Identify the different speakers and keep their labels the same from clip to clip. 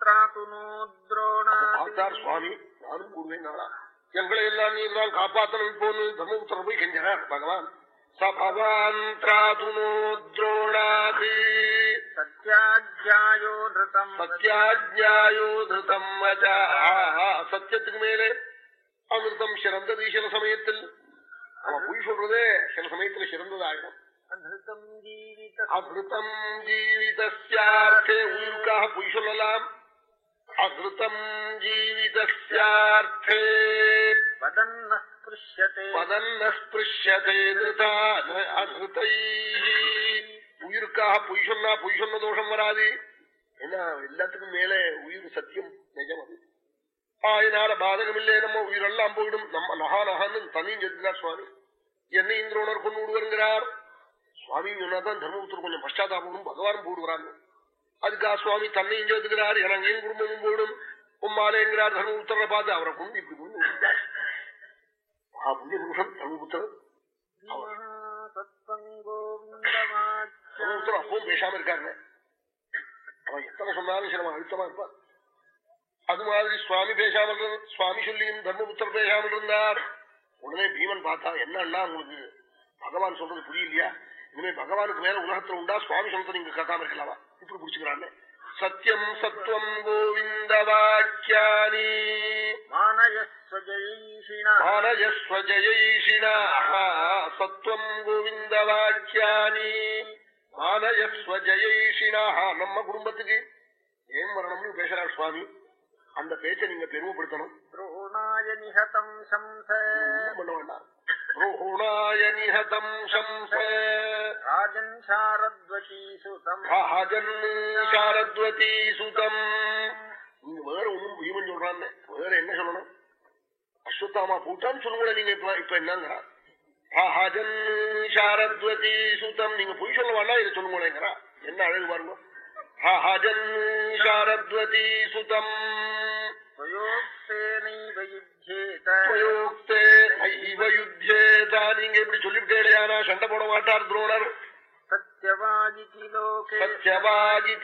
Speaker 1: திராதுனோ
Speaker 2: பார்த்தார் சுவாமி நானும் கூடுவேன் நாளா எங்களை எல்லாம் நீர் தான் காப்பாற்றணும் போன்னு தர்மபுத்திர போய் கெஞ்சார் பகவான் சபவான் திராதுனோ துரோணாதி
Speaker 1: சத்யாஜாயோ நிருதம்
Speaker 2: சத்யாஜாயோ திருத்தம் வச்சா சத்தியத்துக்கு மேலே அமிர்தம் சிறந்தது சில சமயத்தில் அவன் பொய் சொல்றதே சில சமயத்துல சிறந்ததாயிடும்
Speaker 1: ஜீவித
Speaker 2: அகிருத்தம் ஜீவிதஸ்யார்த்தே உயிருக்காக பொய் சொல்லலாம் அகிருத்தம் அகிருத்தை உயிருக்காக பொய் சொன்னா பொய் சொன்ன தோஷம் வராது ஏன்னா எல்லாத்துக்கும் மேல உயிர் சத்தியம் நிஜம் அது அதனால பாதகம் இல்லையே நம்ம உயிரெல்லாம் போயிடும் நம்ம நகா நகான்னு தனியும் செத்துக்கிறார் சுவாமி என்ன இந்திரோணர் கொண்டு விடுவாருங்கிறார் சுவாமி சொன்னாதான் தர்மபுத்தர் கொஞ்சம் பஷ்டாதாபமும் பகவானும் போடுகிறாங்க. அதுக்காக சுவாமி தன்னையும் சேர்த்துக்கிறார் எனங்கையும் குடும்பமும் போடும். உம்மாலேங்கிறார் தர்மபுத்தரை பார்த்து அவரை கொண்டு இப்படி கொண்டு விட்டார் மகா புண்ணிய புருஷன் தர்மபுத்தர் தர்மபுத்தர் அப்பவும் பேசாம இருக்காங்க அவன் எத்தனை சொன்னாலும் சில அழுத்தமா இருப்பான். அது மாதிரி சுவாமி பேசாமல் சுவாமி சொல்லியும் தர்மபுத்தர் பேசாமல் இருந்தார். உடனே பீமன் பார்த்தா என்னன்னா உங்களுக்கு? பகவான் சொல்றது புரியலையா? இனிமே பகவானுக்கு மேல உலகத்துல உண்டா? சுவாமி சமத்தை நீங்க கேட்காம இருக்கலாமா? இப்படி பிடிச்சுக்கிறான்னு சத்தியம் சத்வம் கோவிந்த வாக்கியானி. மானயஸ்வஜயிஷிணா. சத்வம் கோவிந்த வாக்கியானி. மானயஸ்வஜயிஷிணா. நம்ம குடும்பத்துக்கு ஏன் வரணும்னு பேசுறார் சுவாமி? அந்த பேச்சை நீங்க பெருமைப்படுத்தணும். பண்ண வேண்டாம். நிஹதம் சம்சே.
Speaker 1: ராஜன் சாரத்வதி சுதம்.
Speaker 2: ராஜன் சாரத்வதி சுதம். நீங்க வேற ஒண்ணும் நீங்க இப்ப இப்ப என்னங்கிறா ராஜன் சாரத்வதி சுதம். நீங்க பொய் சொல்ல வேண்டாம் இதை சொல்லுங்களேங்கிறா. என்ன அழகு பாருங்க. ராஜன் சாரத்வதி சுதம். நீங்க இப்படி சொல்லிவிட்டேடையானா சண்டை போட மாட்டார் துரோணர். சத்யவாதி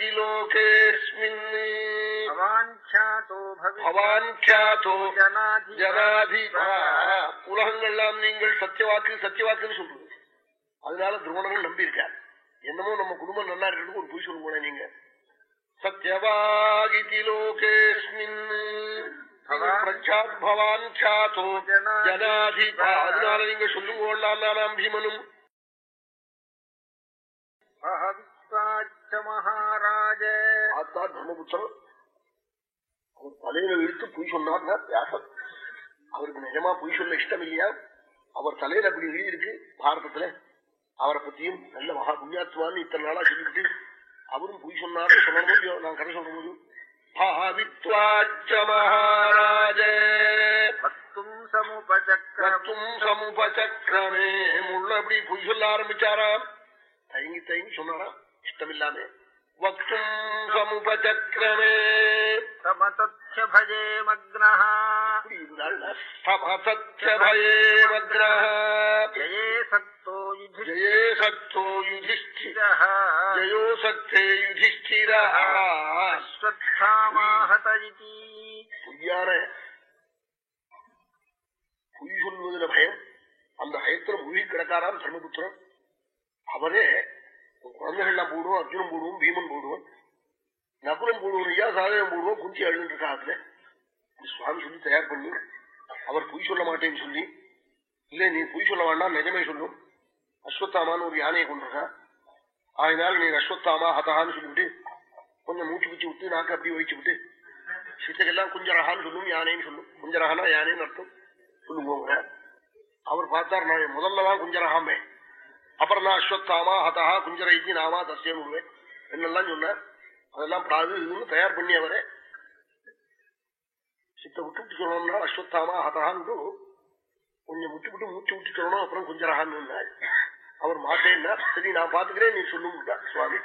Speaker 2: உலகங்கள்லாம் நீங்கள் சத்தியவாக்கு சத்தியவாக்குன்னு சொல்றது அதனால துரோணர்கள் நம்பி இருக்கார் என்னமோ நம்ம குடும்பம் நல்லா இருக்கிறது ஒரு பொய் சொல்லுங்க நீங்க. சத்யவாதி லோகேஸ்மின் அதனால நீங்க சொல்லும் கொள்ளலாம் பீமனும் அவர் தலையில இழுத்து பொய் சொன்னார்னா வியாசன் அவருக்கு நிஜமா பொய் சொல்ல இஷ்டம் அவர் தலையில அப்படி எழுதியிருக்கு பாரதத்துல அவரை பத்தியும் நல்ல மகா புண்ணியாத்மான்னு இத்தனை நாளா சொல்லிக்கிட்டு அவரும் பொய் சொன்னாரோ சொல்லணும் நான் கதை சொல்லும் போது பாவித்வாச்ச மகாராஜ
Speaker 1: वक्तुम् समुपचक्रम्
Speaker 2: கத்தும் சமுபசக்கிரமே முள்ள அப்படி பொய் சொல்ல ஆரம்பிச்சாராம் தயங்கி தயங்கி சொன்னாராம் இஷ்டம் இல்லாம வக்தும் சமுபசக்கிரமே
Speaker 1: समतथ्य भजे मग्नः
Speaker 2: அப்படி இருந்தாள் சமசத்யபயே மக்ரஹ
Speaker 1: जये सक्तो युधिष्ठिरः
Speaker 2: ஜயே சக்தோ யுதிஷ்டிர ஜயோ சக்தே
Speaker 1: யுதிஷ்டிரமாஹதி
Speaker 2: பொய்யான பொய் சொல்வதில் பயம் அந்த பயத்துல மொழி கிடக்காரான் தர்மபுத்திரன். அவரே குழந்தைகள்லாம் போடுவோம் அர்ஜுனன் போடுவோம் பீமன் போடுவோம் நகுலம் போடுவோம் ஐயா சாதகம் போடுவோம் குந்தி அழுதுட்டு சுவாமி சொல்லி தயார் பண்ணி. அவர் பொய் சொல்ல மாட்டேன்னு சொல்லி. இல்ல நீ பொய் சொல்ல வேண்டாம் நிஜமே சொல்லும் அஸ்வத்தாமான்னு ஒரு யானையை கொண்டிருக்கான் ஆயினால் நீ அஸ்வத்தாமா ஹதான்னு சொல்லிவிட்டு கொஞ்சம் மூச்சு பிச்சு விட்டு நாக்கு அப்படி வச்சு விட்டு சித்தக்கெல்லாம் குஞ்சரகான்னு சொல்லும் யானைன்னு சொல்லும். குஞ்சரகானா யானைன்னு அர்த்தம். சொல்லுவோங்க அவர் பார்த்தார் நான் முதல்லதான் குஞ்சரகாமே. அப்புறம் நான் அஸ்வத்தாமா ஹதா குஞ்சரைக்கு நாமா தசியம் என்னெல்லாம் சொன்னார்? அதெல்லாம் பிராது இதுன்னு தயார் பண்ணி அவரே. சித்த விட்டு சொல்லணும்னா அஸ்வத்தாமா ஹதான்னு கொஞ்சம் விட்டு விட்டு மூச்சு விட்டு சொல்லணும் அப்புறம் குஞ்சரகான்னு அவர் மாட்டேன்னா சரி நான் பாத்துக்கிறேன் நீ சொல்லும் சுவாமி.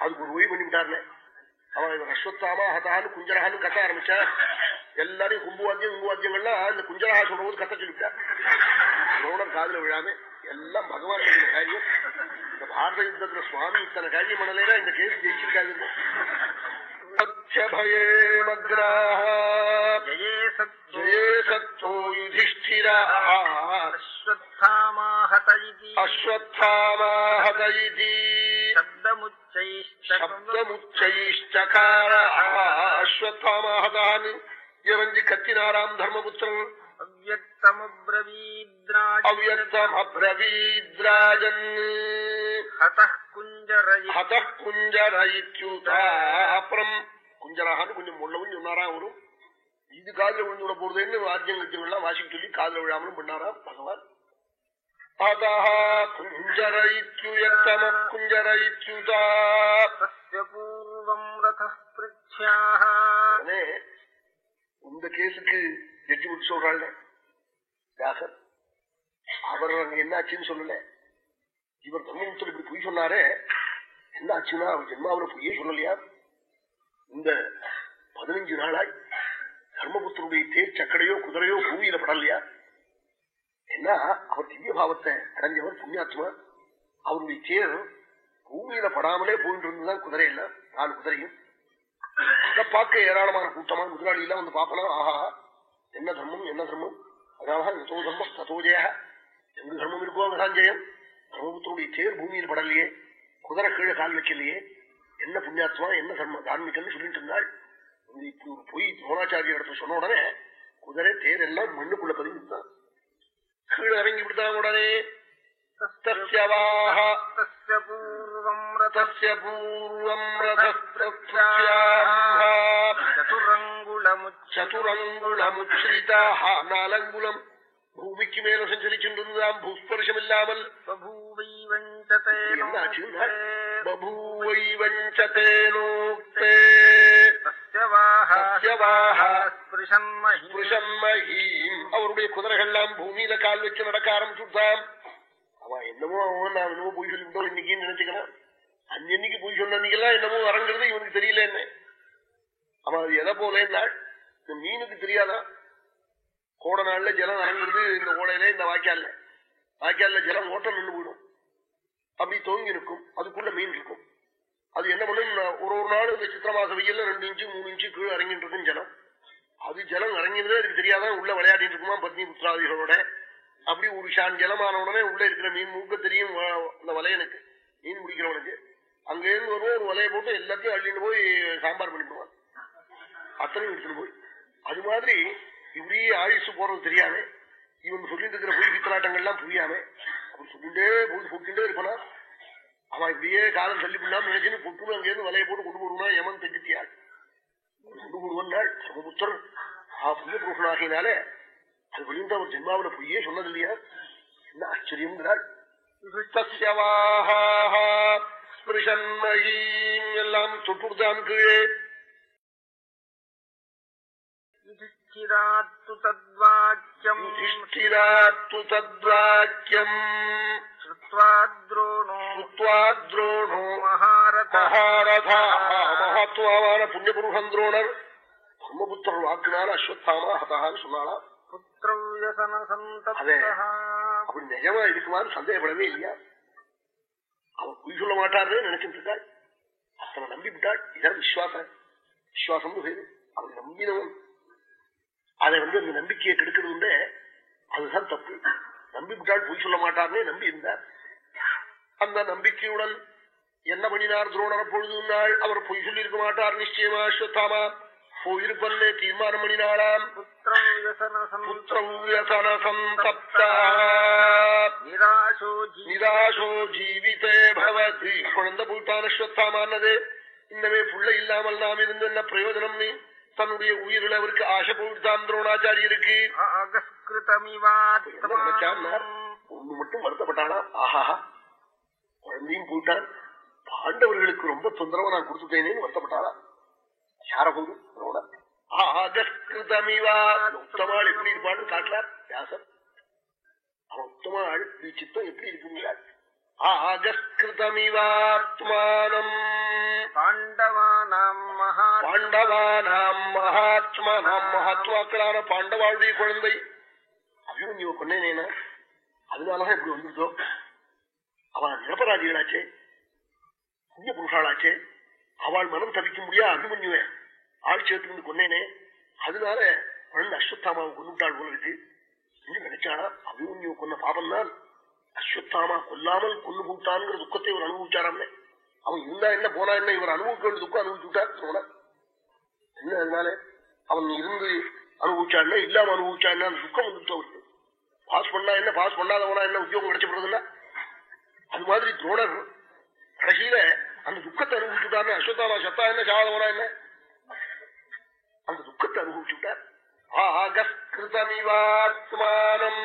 Speaker 2: அதுக்கு ஒரு ஒய் பண்ணிவிட்டாருனே அவன் இவன் அஸ்வத்தாமா ஹதான்னு குஞ்சரகான்னு கத்த ஆரம்பிச்சா எல்லாரையும் கும்புவாத்தியம் கும்புவாத்தியங்கள்லாம் இந்த குஞ்சரகா சொல்ற போது கத்த சொல்லிவிட்டார் துரோணர் காதுல விழாம எல்லாம் பகவான் பண்ணின காரியம். இந்த பாரத யுத்தத்துல சுவாமி இத்தனை காரியம் பண்ணலைன்னா இந்த கேஸ் ஜெயிச்சிருக்காது ശബ്ദമുച്ചൈശ്ചകാര
Speaker 1: അശ്വത്ഥാമാഹതാൻ യവഞ്ചി
Speaker 2: കത്തിനാറാം ധർമ്മപുത്രൻ അവ്യക്തമബ്രവീദ്രാജൻ அப்புறம் குஞ்சராகனு கொஞ்சம் உள்ளவும் சொன்னாரா வரும் இது காதல விழுந்து விட போறதுன்னு வாத்தியம் கட்சிகள்லாம் வாசிக்க சொல்லி காதல விழாமலும் பண்ணாரா பகவான்? இந்த கேஸுக்கு ஜட்ஜி சொல்றாள் அவர் அங்க என்னாச்சுன்னு சொல்லல. இவர் தர்மபுத்தர் இப்படி பொய் சொன்னாரே என்ன ஆச்சுன்னா அவர் ஜென்மாவில பொய்யே சொல்லலையா? இந்த பதினஞ்சு நாளாய் தர்மபுத்தருடைய தேர் சக்கடையோ குதிரையோ பூமியில படலையா? என்ன அவர் திவ்ய பாவத்தை அடைஞ்சவர் புண்ணியாத்மா? அவருடைய தேர் பூமியில படாமலே போயிட்டு இருந்துதான் குதிரை எல்லாம் நாலு குதிரையும். அதை பார்க்க ஏராளமான கூட்டமா முதலாளி எல்லாம் வந்து பார்க்கலாம். ஆஹா என்ன தர்மம் என்ன தர்மம்? அதனால எதோ தர்மம் ததோ ஜெய எங்க தர்மம் இருக்கோ அங்கதான் ஜெயம். சமுத்திரத்துடைய சேர் பூமியில் படலையே குதிரை கீழே கால் வைக்கலையே என்ன புண்ணியாத்மா என்ன சர்ம தார்மிகன்னு சொல்லிட்டு இருந்தாள். இப்படி ஒரு பொய் துரோணாச்சாரிய இடத்துல சொன்ன உடனே குதிரை தேர் எல்லாம் மண்ணுக்குள்ள பதுங்கிட்டான் கீழே இறங்கி விடுத்தான் உடனே. பூர்வம் நாலங்குளம் ഭൂമിക്ക് മേൽ സഞ്ചരിക്കുന്നത്
Speaker 1: നാം
Speaker 2: ഭൂസ്പർശമില്ലാമൽ അവരുടെ കുതിരകളെല്ലാം ഭൂമിയിലെ കാൽ വെച്ച് നടക്കാറും ചുട്ടാം அவ என்னமோ அவன் நான் என்னமோ போய் சொல்லிவிட்டோம் இன்னைக்கு நினைச்சுக்கலாம் அஞ்சன்னைக்கு போய் சொன்னன்னைக்கெல்லாம் என்னமோ வரங்கிறது இவனுக்கு தெரியல என்ன அவன் அது எதை போல நாள் மீனுக்கு தெரியாதான் கோட நாள்ல ஜலம் இறங்குறது இந்த ஓடையில இந்த வாய்க்கால்ல. வாய்க்கால்ல ஜலம் ஓட்டம் நின்று போயிடும். அப்படி தோங்கி இருக்கும் அதுக்குள்ள மீன் இருக்கும். அது என்ன பண்ணும்? ஒரு ஒரு நாள் இந்த சித்திர மாச வெயில்ல ரெண்டு இன்ச்சு மூணு இன்ச்சு கீழே இறங்கிட்டு இருக்கும் ஜலம். அது ஜலம் இறங்கினதே அதுக்கு தெரியாதான் உள்ள விளையாடிட்டு இருக்குமா பத்னி புத்திராதிகளோட அப்படி ஒரு ஷான் ஜலமான உடனே உள்ள இருக்கிற மீன் மூக்க தெரியும் வ- அந்த வலையனுக்கு. மீன் பிடிக்கிறவனுக்கு. அங்கேருந்து வருவோம் ஒரு வலையை போட்டு எல்லாத்தையும் அள்ளிட்டு போய் சாம்பார் பண்ணிடுவான். அத்தனையும் எடுத்துட்டு போய். அது மாதிரி இப்படியே ஆயுசு போறது தெரியாம இவன் சொல்லிட்டு இருக்கிற பொய் பித்தலாட்டங்கள்லாம் புரியாம அவன் சொல்லிட்டே போய் பொட்டுட்டே இருப்பானா? அவன் இப்படியே காலம் தள்ளி பண்ணாம நினைச்சுன்னு பொட்டு அங்கேருந்து வலையை போட்டு கொண்டு போடுவான் யமன் தெஞ்சித்தியாள் கொண்டு போடுவன் நாள் சமபுத்தர் ஆ புண்ணிய புருஷனாகினாலே அது வெளியிட்ட அவர் ஜென்மாவில பொய்யே சொன்னது இல்லையா என்ன ஆச்சரியம்ங்கிறாள். எல்லாம் தொட்டுடுதான் கீழே. யுதிஷ்டிராத்து தத்வாக்கியம்
Speaker 1: யுதிஷ்டிராத்து
Speaker 2: தத்வாக்கியம்
Speaker 1: துரோணோ
Speaker 2: மகாரதா. மகாத்மாவான புண்ணியபுருஷன் துரோணர் பிரம்மபுத்திரர் வாக்குனால அஸ்வத்தாமா ஹதான்னு
Speaker 1: சொன்னாலாம்
Speaker 2: அப்படி நிஜமா இருக்குமான்னு சந்தேகப்படவே இல்லையா? அவன் பொய் சொல்ல மாட்டாருன்னு நினைச்சிட்டு இருக்காள் அத்தனை நம்பிவிட்டாள் இதன் விஸ்வாசம். விஸ்வாசம் அவன் நம்பினவன். அதை வந்து அந்த நம்பிக்கையை கெடுக்கிறது வந்து அதுதான் தப்பு. நம்பிவிட்டால் பொய் சொல்ல மாட்டார்னே நம்பி இருந்தார். அந்த நம்பிக்கையுடன் என்ன பண்ணினார் துரோணர்? பொழுதுனால் அவர் பொய் சொல்லியிருக்க மாட்டார். நிச்சயமா அஸ்வத்தாமா? போயிருப்பல்ல தீர்மானம் பண்ணினாளாம் நிராசோ ஜீவிதே. பவதி. குழந்தை போயிட்டான் அஸ்வத்தாமானது இந்தவே புள்ள இல்லாமல் நாம் இருந்து என்ன பிரயோஜனம் நீ? தன்னுடைய உயிரில் அவருக்கு ஆசை போயிடுதான் துரோணாச்சாரியருக்கு. ஒண்ணு மட்டும் வருத்தப்பட்டானா? ஆஹா குழந்தையும் போயிட்டான் பாண்டவர்களுக்கு ரொம்ப தொந்தரவை நான் கொடுத்துட்டேனேன்னு வருத்தப்பட்டாளா யார போது துரோணர் ஆகஸ்கிருதமிவா எப்படி இருப்பான்னு காட்டலார் வியாசர் அவன் உத்தமாள் எப்படி இருக்குங்கிறாள்
Speaker 1: ஆஜஸ்கிருதமிவாத்மானம். பாண்டவானாம்
Speaker 2: பாண்டவானாம் மகாத்மானாம் மகாத்மாக்களான பாண்டவாளுடைய குழந்தை. அர்ஜுனன் இவ கொண்டேனா அதனாலதான் இப்படி வந்துருந்தோ அவன் நிரபராதிகளாச்சே புண்ணிய புருஷாளாச்சே. அவள் மனம் தவிக்க முடியாது அபிமன்யுவன் ஆள் சேர்த்துருந்து கொன்னேனே. அதனால குழந்தை அஸ்வத்தாமாவை கொண்டு விட்டாள் போல இருக்கு. நினைச்சாளா அபிமன்யு கொன்ன பாபம் தான் அஸ்வத்தாமா கொல்லாமல் கொண்டு போட்டானுங்கிற துக்கத்தை இவர் அனுபவிச்சாராமே அவன்? இருந்தா என்ன போனா என்ன இவர் அனுபவிக்க வேண்டிய துக்கம் அனுபவிச்சு போன என்ன அதனால அவன் இருந்து அனுபவிச்சான்னா இல்லாம அனுபவிச்சான்னா துக்கம் வந்துட்டு அவருக்கு பாஸ் பண்ணா என்ன பாஸ் பண்ணாதவனா என்ன உத்தியோகம் கிடைச்சப்படுறதுன்னா? அது மாதிரி துரோணர் கடைசியில அந்த துக்கத்தை அனுபவிச்சுட்டாரு அஸ்வத்தாமா சத்தா என்ன சாதவனா என்ன? அந்த துக்கத்தை அனுபவிச்சுட்டார் ஆகஸ்கிருதமிவாத்மானம்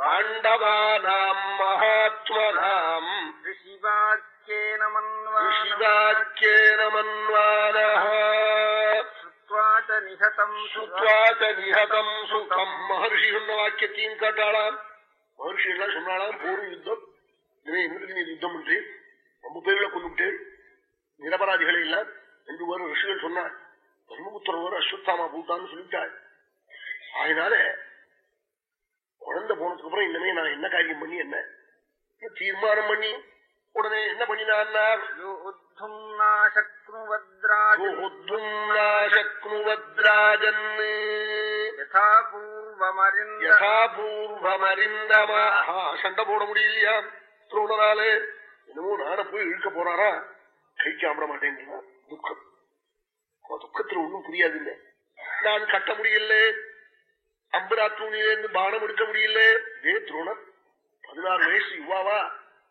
Speaker 2: பாண்டவானாம் மகாத்மனாம்
Speaker 1: ரிஷிவாக்கியே
Speaker 2: நமன்வானே நமன்வான நிகதம் சுகம். மகர்ஷி சொன்ன வாக்கியத்தையும் கேட்டாளாம். மகர்ஷி எல்லாம் சொன்னாலாம் போர் யுத்தம். இவன் எங்களுக்கு நீ யுத்தம் பண்றேன் ரொம்ப பேர்ல கொண்டுட்டேன் நிரபராதிகளை எல்லாம் என்று ஒரு ரிஷிகள் சொன்னார். தர்மபுத்திரவர் அஸ்வத்தாமா பூட்டான்னு சொல்லிட்டாள் அதனால அங்கிருந்து போனதுக்கு அப்புறம் இனிமே நான் என்ன காரியம் பண்ணி என்ன? தீர்மானம் பண்ணி உடனே என்ன பண்ணினான் சண்டை போட முடியலையா? துரோணனாலே. என்னமோ நாட போய் இழுக்க போறாரா? கை சாப்பிட மாட்டேன் துக்கம். துக்கத்துல ஒண்ணும் புரியாது இல்லை நான் கட்ட முடியல. அம்பராத்தூணிலிருந்து பானம் எடுக்க முடியல. இதே துரோணர் பதினாறு வயசு யுவாவா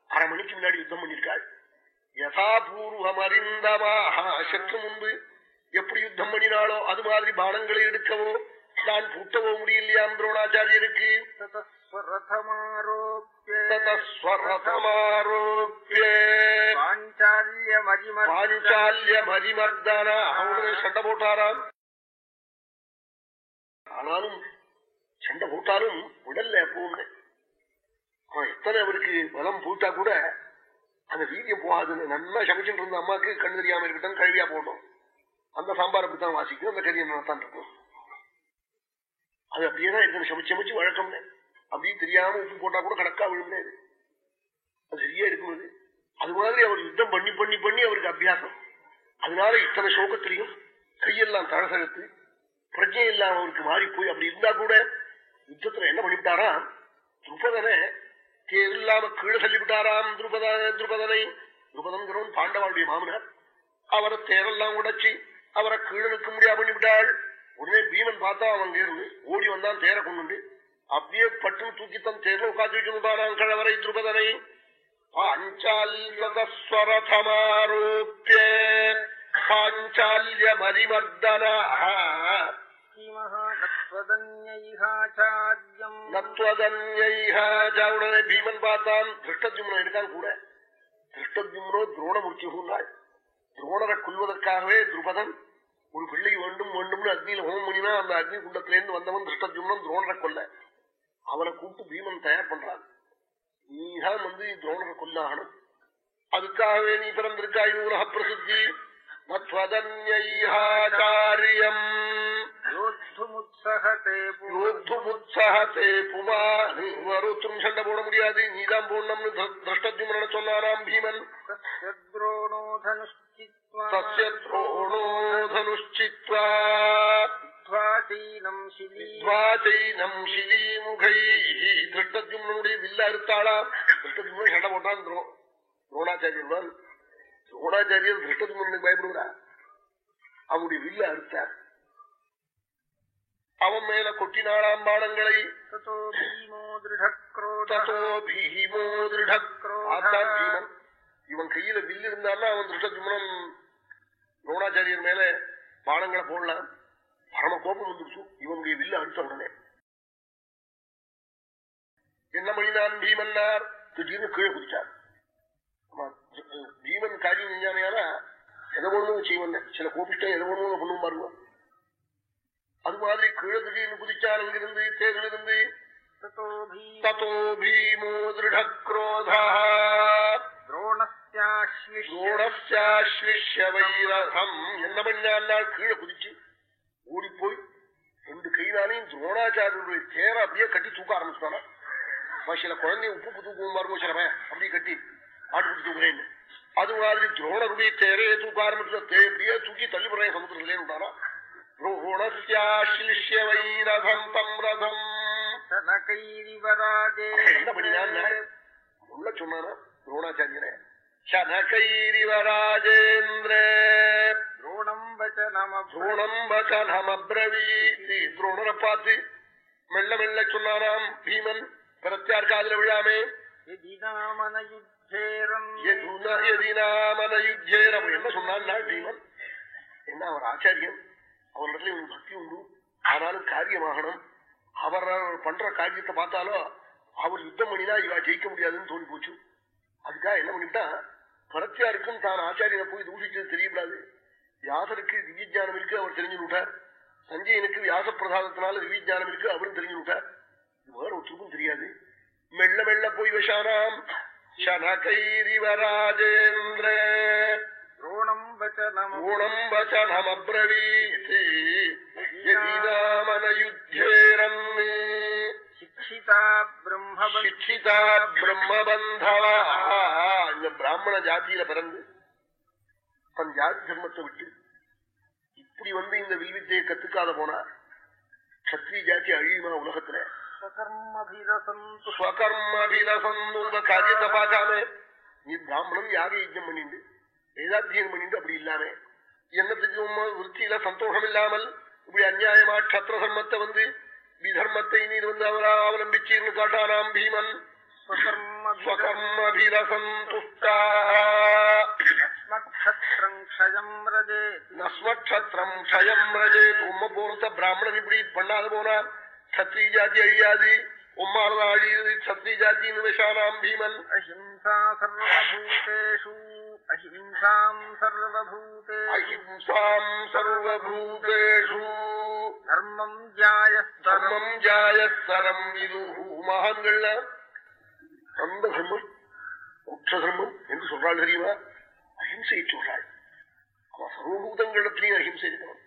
Speaker 2: அரை மணிக்கு முன்னாடி யுத்தம் பண்ணிருக்காள் யசாபூர்வம் அறிந்தமாக சற்று முன்பு எப்படி யுத்தம் பண்ணினாலோ அது மாதிரி பானங்களை எடுக்கவோ தான் பூட்டவோ முடியலையாம் துரோணாச்சாரியருக்கு. பாஞ்சால்ய மரிமர்தானா அவங்களே சண்டை போட்டாராம். ஆனாலும் சண்டை போட்டாலும் உடல்ல எப்பவுமே. அவன் எத்தனை அவருக்கு பலம் போட்டா கூட அந்த வீரியம் போகாதுன்னு நல்லா சமைச்சுட்டு இருந்த அம்மாக்கு கண் தெரியாம இருக்கட்டும் கழுவியா போட்டோம் அந்த சாம்பார் அப்படித்தான் வாசிக்கும் அந்த கறி தான் இருக்கும். அது அப்படியே தான் இருக்கணும் சமைச்சு சமைச்சு வழக்கம்னு. அப்படியே தெரியாம உப்பு போட்டா கூட கணக்கா விழுந்தே அது சரியா இருக்கும் அது அது மாதிரி அவர் யுத்தம் பண்ணி பண்ணி பண்ணி அவருக்கு அபியாசம். அதனால இத்தனை சோகத்திலையும் கையெல்லாம் தழசகத்து பிரஜை எல்லாம் அவருக்கு மாறி போய் அப்படி இருந்தா கூட யுத்தத்துல என்ன பண்ணிவிட்டாராம் துருபதனை தேர் இல்லாம கீழே சொல்லிவிட்டாராம் துருபத துருபதனை. துருபதங்கிறவன் பாண்டவாளுடைய மாமனார் அவரை தேரெல்லாம் உடைச்சி அவரை கீழே நிற்க முடியா பண்ணிவிட்டாள். உடனே பீமன் பார்த்தா அவன் இருந்து ஓடி வந்தான் தேரை கொண்டு அப்படியே பட்டுன்னு தூக்கித்தான் தேர்ல உட்காந்து வைக்கணுட்டானாம் கிழவரை துருபதனை. பாஞ்சால்யதஸ்வரதமாரோப்பிய பாஞ்சால்யமரிமர்தன உடனே பீமன் பார்த்தான். திருஷ்டஜும்னன் இருக்கான் கூட. திருஷ்டஜும்னோ துரோணமுர்த்திகுன்னாள் துரோணரை கொள்வதற்காகவே துருபதன் ஒரு பிள்ளை வேண்டும் வேண்டும்னு அக்னியில ஹோமம் பண்ணினா அந்த அக்னி குண்டத்திலேருந்து வந்தவன் திருஷ்டஜும்னன் துரோணரை கொல்ல. அவனை கூப்பிட்டு பீமன் தயார் பண்றான். நீஹா வந்து துரோணரை கொல்லாகணும். அதுக்காகவே நீ பிறந்திருக்காய் உலக பிரசித்தி.
Speaker 1: மத்வதன்யாரியம்
Speaker 2: யோத்துமுத்சகத்தே புமா ஒருத்தரும் சண்டை போட முடியாது நீதான் போடணும்னு திருஷ்டத்யுமன சொன்னாராம் பீமன் திருஷ்டத்யுமனுடைய வில்ல அறுத்தாளா திருஷ்டத்யுமன் சண்டை போட்டான் துரோணாச்சாரியர் துரோணாச்சாரியர் திருஷ்டத்யுமனுக்கு பயப்படுகிறார் அவனுடைய வில்ல அறுத்தார் அவன் மேல கொட்டினாளாம்
Speaker 1: பாடங்களை
Speaker 2: தத்தோ பீமோ திருடக்ரோதான் பீமன் இவன் கையில வில்லு இருந்தாலும் அவன் திருடஜுமனம் துரோணாச்சாரியர் மேல பாடங்களை போடலாம் பரம கோபம் வந்துருச்சு இவனுடைய வில்லு அடிச்ச உடனே. என்ன மணினான் பீமன்னார்? திடீர்னு கீழே குதிச்சார். பீமன் காரியம் செஞ்சாமையானா எதை ஒண்ணு செய்வன் சில கோபிஷ்டம் எதை ஒண்ணு பண்ணும் பாருங்க. அது மாதிரி கீழே திடீர்னு
Speaker 1: குதிச்சாலும்
Speaker 2: இருந்து தேர்ந்து தத்தோ
Speaker 1: பீமோ
Speaker 2: திருடக்ரோத. துரோணஸ்யாஸ்லிஷ்யவைரகம் என்ன பண்ணால் கீழே குதிச்சு ஓடி போய் ரெண்டு கையினாலையும் துரோணாச்சாரியனுடைய தேர அப்படியே கட்டி தூக்க ஆரம்பிச்சுட்டானா. சில குழந்தைய உப்பு தூக்குவோம் பாருங்க சில அப்படியே கட்டி ஆட்டுக்குட்டி தூக்குறேன்னு. அது மாதிரி துரோணருடைய தேரையை தூக்க ஆரம்பிச்சு தே அப்படியே தூக்கி தள்ளிப்படுறேன் சமுத்திரத்திலே விட்டானா. வைரதம் தம் ரதம் என்ன பண்ணினான் உள்ள சொன்னானா? துரோணாச்சாரியனே பார்த்து மெல்ல மெல்ல சொன்னாராம் பீமன் பிரத்யார் காதல விழாமே. என்ன சொன்னான் என்ன அவர் இவனுக்கு பக்தி உண்டு. ஆனாலும் காரியமாகணும். அவர் பண்ற காரியத்தை பார்த்தாலும் அவர் யுத்தம் பண்ணினா இவா ஜெயிக்க முடியாதுன்னு தோணி போச்சு. அதுக்காக என்ன பண்ணிட்டா பரத்தியாருக்கும் தான் ஆச்சாரியனை போய் தூஷிச்சது தெரியக்கூடாது. வியாசருக்கு திவ்யஜானம் இருக்கு அவர் தெரிஞ்சு விட்டார். சஞ்சயனுக்கு வியாச பிரசாதத்தினால திவ்யஜானம் இருக்கு அவரும் தெரிஞ்சு விட்டார். வேற ஒருத்தருக்கும் தெரியாது. மெல்ல மெல்ல போய் விஷானாம். சனகைரிவராஜேந்திர பிராமண ஜாதியில பிறந்து தன் ஜாதி தர்மத்தை விட்டு இப்படி வந்து இந்த வில்வித்தையை கத்துக்காத போனா சத்ரிய ஜாதி அழியுமா உலகத்துல? காரியத்தை பார்க்காம நீ பிராமணன் யாக யஜ்யம் பண்ணிண்டு வேதாத்தியனம் பண்ணிட்டு அப்படி இல்லாம என்னத்துக்கு உம்ம விருத்தியில சந்தோஷம் இல்லாமல் இப்படி அநியாயமா கஷத்திர தர்மத்தை வந்து விதர்மத்தை நீ வந்து அவரா அவலம்பிச்சீர்னு காட்டானாம் பீமன். பிராமணன் இப்படி பண்ணாத போனா சத்ரிய ஜாதி அழியாது. உம்மாரதா அழியுது சத்ரிய ஜாத்தின்னு விஷானாம் பீமன்.
Speaker 1: அஹிம்சா சர்வபூதேஷு. அஹிம்சாம் சர்வபூதேஷு தர்மம் ஜாயஸ்தரம்
Speaker 2: ஜாயஸ்தரம் இது மகான்கள்ல அந்த தர்மம் மோட்ச தர்மம் என்று சொல்றாள் தெரியுமா அஹிம்சையை சொல்றாள் அவன் சர்வபூதங்களிடத்திலையும் அஹிம்சை இருக்கணும்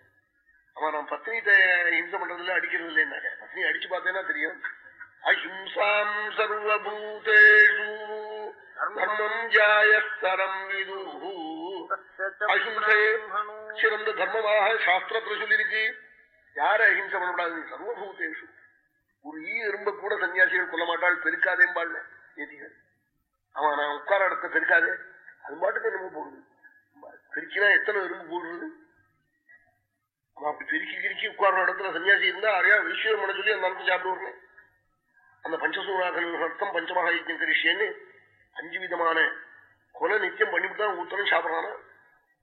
Speaker 2: அவன் நான் பத்னிகிட்ட ஹிம்சை பண்றதுல அடிக்கிறது இல்லைன்னாங்க பத்னி அடிச்சு பார்த்தேன்னா தெரியும் அஹிம்சாம் சர்வபூதேஷு தர்மம். ஜாயஸ்தரம் இது. அஹிம்சை சிறந்த தர்மமாக சாஸ்திரத்துல சொல்லியிருக்கு. யார அஹிம்சை பண்ணக்கூடாது? சர்வபூதேஷு. ஒரு ஈ எறும்ப கூட சன்னியாசிகள் கொல்ல மாட்டாள் பெருக்காதேம்பாள் நீதிகள் அவன் நான் உட்கார இடத்த பெருக்காதே. அது மாட்டுக்கு என்னமோ போடுது. பெருக்கினா எத்தனை எறும்பு போடுறது? அவன் அப்படி பெருக்கி கிருக்கி உட்கார்ற இடத்துல சன்னியாசி இருந்தா அறையா விஷயம் பண்ண சொல்லி அந்த இடத்துல சாப்பிடுவாங்க அந்த பஞ்சசூராகன் சத்தம் பஞ்சமகா யஜ்யம் கரிஷியன்னு அஞ்சு விதமான கொலை நித்தியம் பண்ணிவிட்டு தான் ஊத்தணும் சாப்பிடறானா?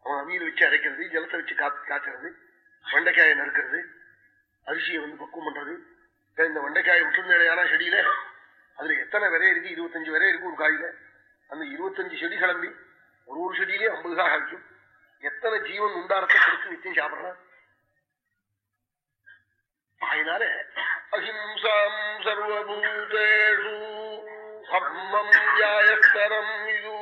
Speaker 2: அவன் அவியல் வச்சு அரைக்கிறது ஜலத்தை வச்சு காத்து காய்ச்சறது வெண்டைக்காயை நறுக்கிறது அரிசியை வந்து பக்குவம் பண்றது. இந்த வெண்டைக்காயை விட்டுருந்தா செடியில? அதுல எத்தனை விரை இருக்கு? இருபத்தஞ்சு விரை இருக்கு ஒரு காயில. அந்த இருபத்தஞ்சு செடி கிளம்பி ஒரு ஒரு செடியிலே ஐம்பது காய் ஆகிக்கும் எத்தனை ஜீவன் உண்டாரத்தை கொடுத்து நித்தியம் சாப்பிடறான்? அதனால அஹிம்சாம் சர்வபூதேஷு. இது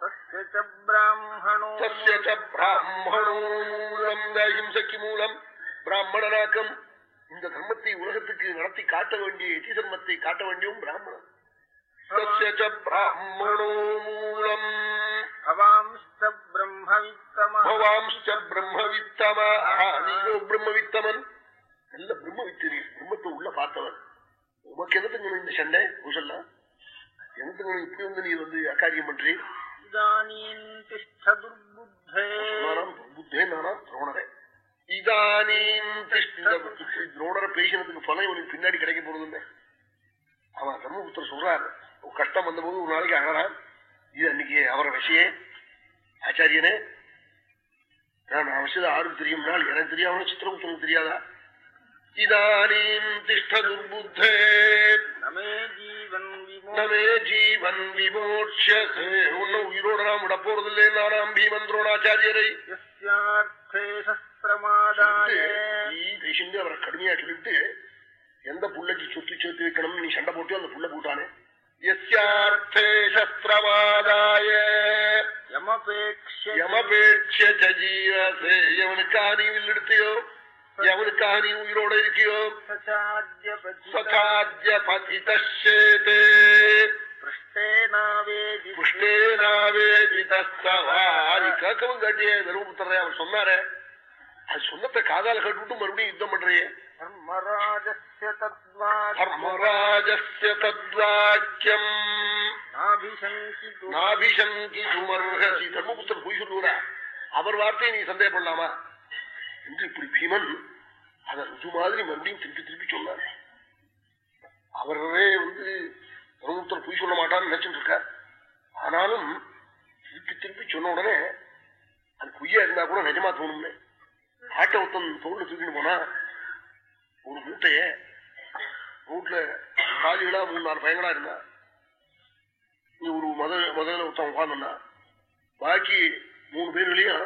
Speaker 1: தஸ்ய ச பிராமணோ
Speaker 2: தஸ்ய ச பிராமணோ மூலம் இந்த அஹிம்சைக்கு மூலம் பிராமணனாக்கம் இந்த தர்மத்தை உலகத்துக்கு நடத்தி காட்ட வேண்டிய எதி தர்மத்தை காட்ட வேண்டியும் பிராமணன். தஸ்ய பிராமணோ மூலம் பிரம்மவித்தமன். நல்ல பிரம்மவித்தரி பிரம்மத்தை உள்ள பார்த்தவன். உமக்கு என்னத்துங்க இந்த சண்டை? குசல்லா என்னத்துங்க இப்படி வந்து நீ வந்து அக்காரியம் பண்றீ
Speaker 1: இதானீம் திஷ்ட துர்புத்தே
Speaker 2: சொன்னாராம் புத்தே நானாம் துரோணரே பேசினதுக்கு பலம் இவனுக்கு பின்னாடி கிடைக்க போறது அவன் தர்மபுத்திர சொல்றாரு. கஷ்டம் வந்தபோது ஒரு நாளைக்கு அழறான் இது அன்னைக்கு அவரை விஷயே ஆச்சாரியனே நான் அவசியம் ஆருக்கு தெரியும் நாள் எனக்கு தெரியாம. சித்திரகுப்தனுக்கு தெரியாதா? இதானீம் திஷ்ட துர்புத்தே
Speaker 1: நமே ஜீவன்
Speaker 2: நமே ஜீவன் விமோட்சே உன்ன உயிரோட நாம் விட போறதில்லை நானாம் பீமன் துரோணாச்சாரியரை. பேசிட்டு அவரை கடுமையா சொல்லிட்டு எந்த புள்ளைக்கு சொத்து சேர்த்து வைக்கணும்னு நீ சண்டை போட்டு அந்த புள்ள போட்டானே எஸ்யார்த்தே சஸ்திரவாதாய
Speaker 1: யமபேக்ஷ்ய
Speaker 2: யமபேட்ச ஜீவசே எவனுக்காக நீ வில்லெடுத்தியோ எவனுக்காக நீ உயிரோட இருக்கியோ சகாத்திய பதிதேதே கேட்கவும் கேட்டியே தர்மபுத்திரே அவர் சொன்னாரே அது சொன்னத்தை காதால கேட்டுவிட்டு மறுபடியும் யுத்தம் பண்றியே தர்மராஜஸ்ய தத்வாக்கியம் நாபிசங்கி சுமர்ஹசி தர்மபுத்திரன் போய் சொல்லுவா அவர் வார்த்தையை நீ சந்தேகப்படலாமா என்று இப்படி பீமன் அத ருஜு மாதிரி மறுபடியும் திருப்பி திருப்பி சொன்னார். அவரே வந்து தர்மபுத்தர் பொய் சொல்ல மாட்டான்னு நினைச்சுட்டு இருக்கார். ஆனாலும் திருப்பி திருப்பி சொன்ன உடனே அது பொய்யா இருந்தா கூட நிஜமா தோணும்னே. ஆட்டை ஒருத்தன் தோல்ல தூக்கிட்டு போனா ஒரு மூட்டைய ரோட்ல காலிகளா மூணு நாலு பயங்களா இருந்தா. ஒரு மத முதல்ல ஒருத்தன் உட்காந்துன்னா பாக்கி மூணு பேர்களையும்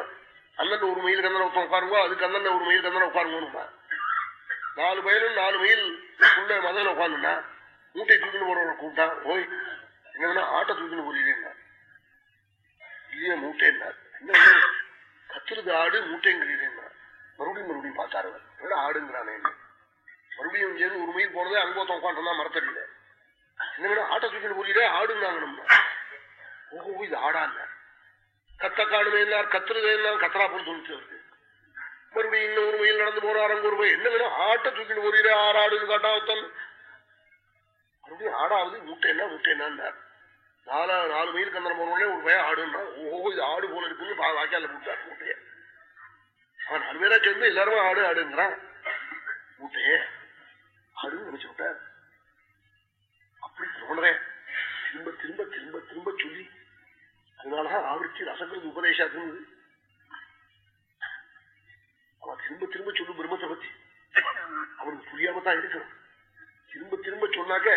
Speaker 2: அண்ணன் ஒரு மயில் கந்தன ஒருத்தன் உட்காருங்கோ அதுக்கு அண்ணன் ஒரு மயில் கந்தன உட்காருங்கன்னு நாலு மயிலும் நாலு மயில் உள்ள மதன உட்காந்துனா மூட்டை தூக்கின்னு போறவங்க கூப்பிட்டான் ஓய் என்னன்னா ஆட்டை தூக்கின்னு போறீங்க இல்லையே மூட்டை என்ன கத்துறது ஆடு மூட்டைங்கிறீங்க மறுபடியும் மறுபடியும் பார்த்தாரு அவர். என்னடா ஆடுங்கிறானே மறுபடியும் சேர்ந்து ஒரு மயில் போனதே அங்க ஒருத்தன் உட்காந்துனா மரத்தடியில. என்ன வேணும் ஆட்டை தூக்கின்னு போறீரே ஆடுங்கிறாங்க நம்ம ஓஹோ இது ஆடாங்க கத்த காணுமே என்னார் கத்துறது என்ன கத்தரா போட்டு சொல்லிட்டு மறுபடியும் இன்னொரு மயில் நடந்து போறாரு அங்க ஒரு போய் என்ன வேணும்? ஆட்டை தூக்கிட்டு போறீரே ஆறாடுன்னு காட்டா ஒருத்தன் மறுபடியும் ஆடாவது மூட்டை என்ன மூட்டை என்னன்னார். நாலா நாலு மயில் கந்தனம் போனோடனே ஒரு பையன் ஆடுன்னா ஓஹோ இது ஆடு போல இருக்குன்னு பா- வாய்க்கால போட்டார் மூட்டையை. அவன் நாலு பேரா சேர்ந்து எல்லாருமே ஆடு ஆடுங்கிறான். மூட்டையே ஆடுன்னு நினைச்சு விட்டார். அப்படி தோணுறே திரும்ப திரும்ப திரும்ப திரும்ப சொல்லி அதனாலதான் ஆவரிச்சு ரசங்களுக்கு உபதேசாக்குறது அவன் திரும்ப திரும்ப சொல்லு பிரம்மத்தை பத்தி. அவனுக்கு புரியாம தான் இருக்கணும் திரும்ப திரும்ப சொன்னாக்க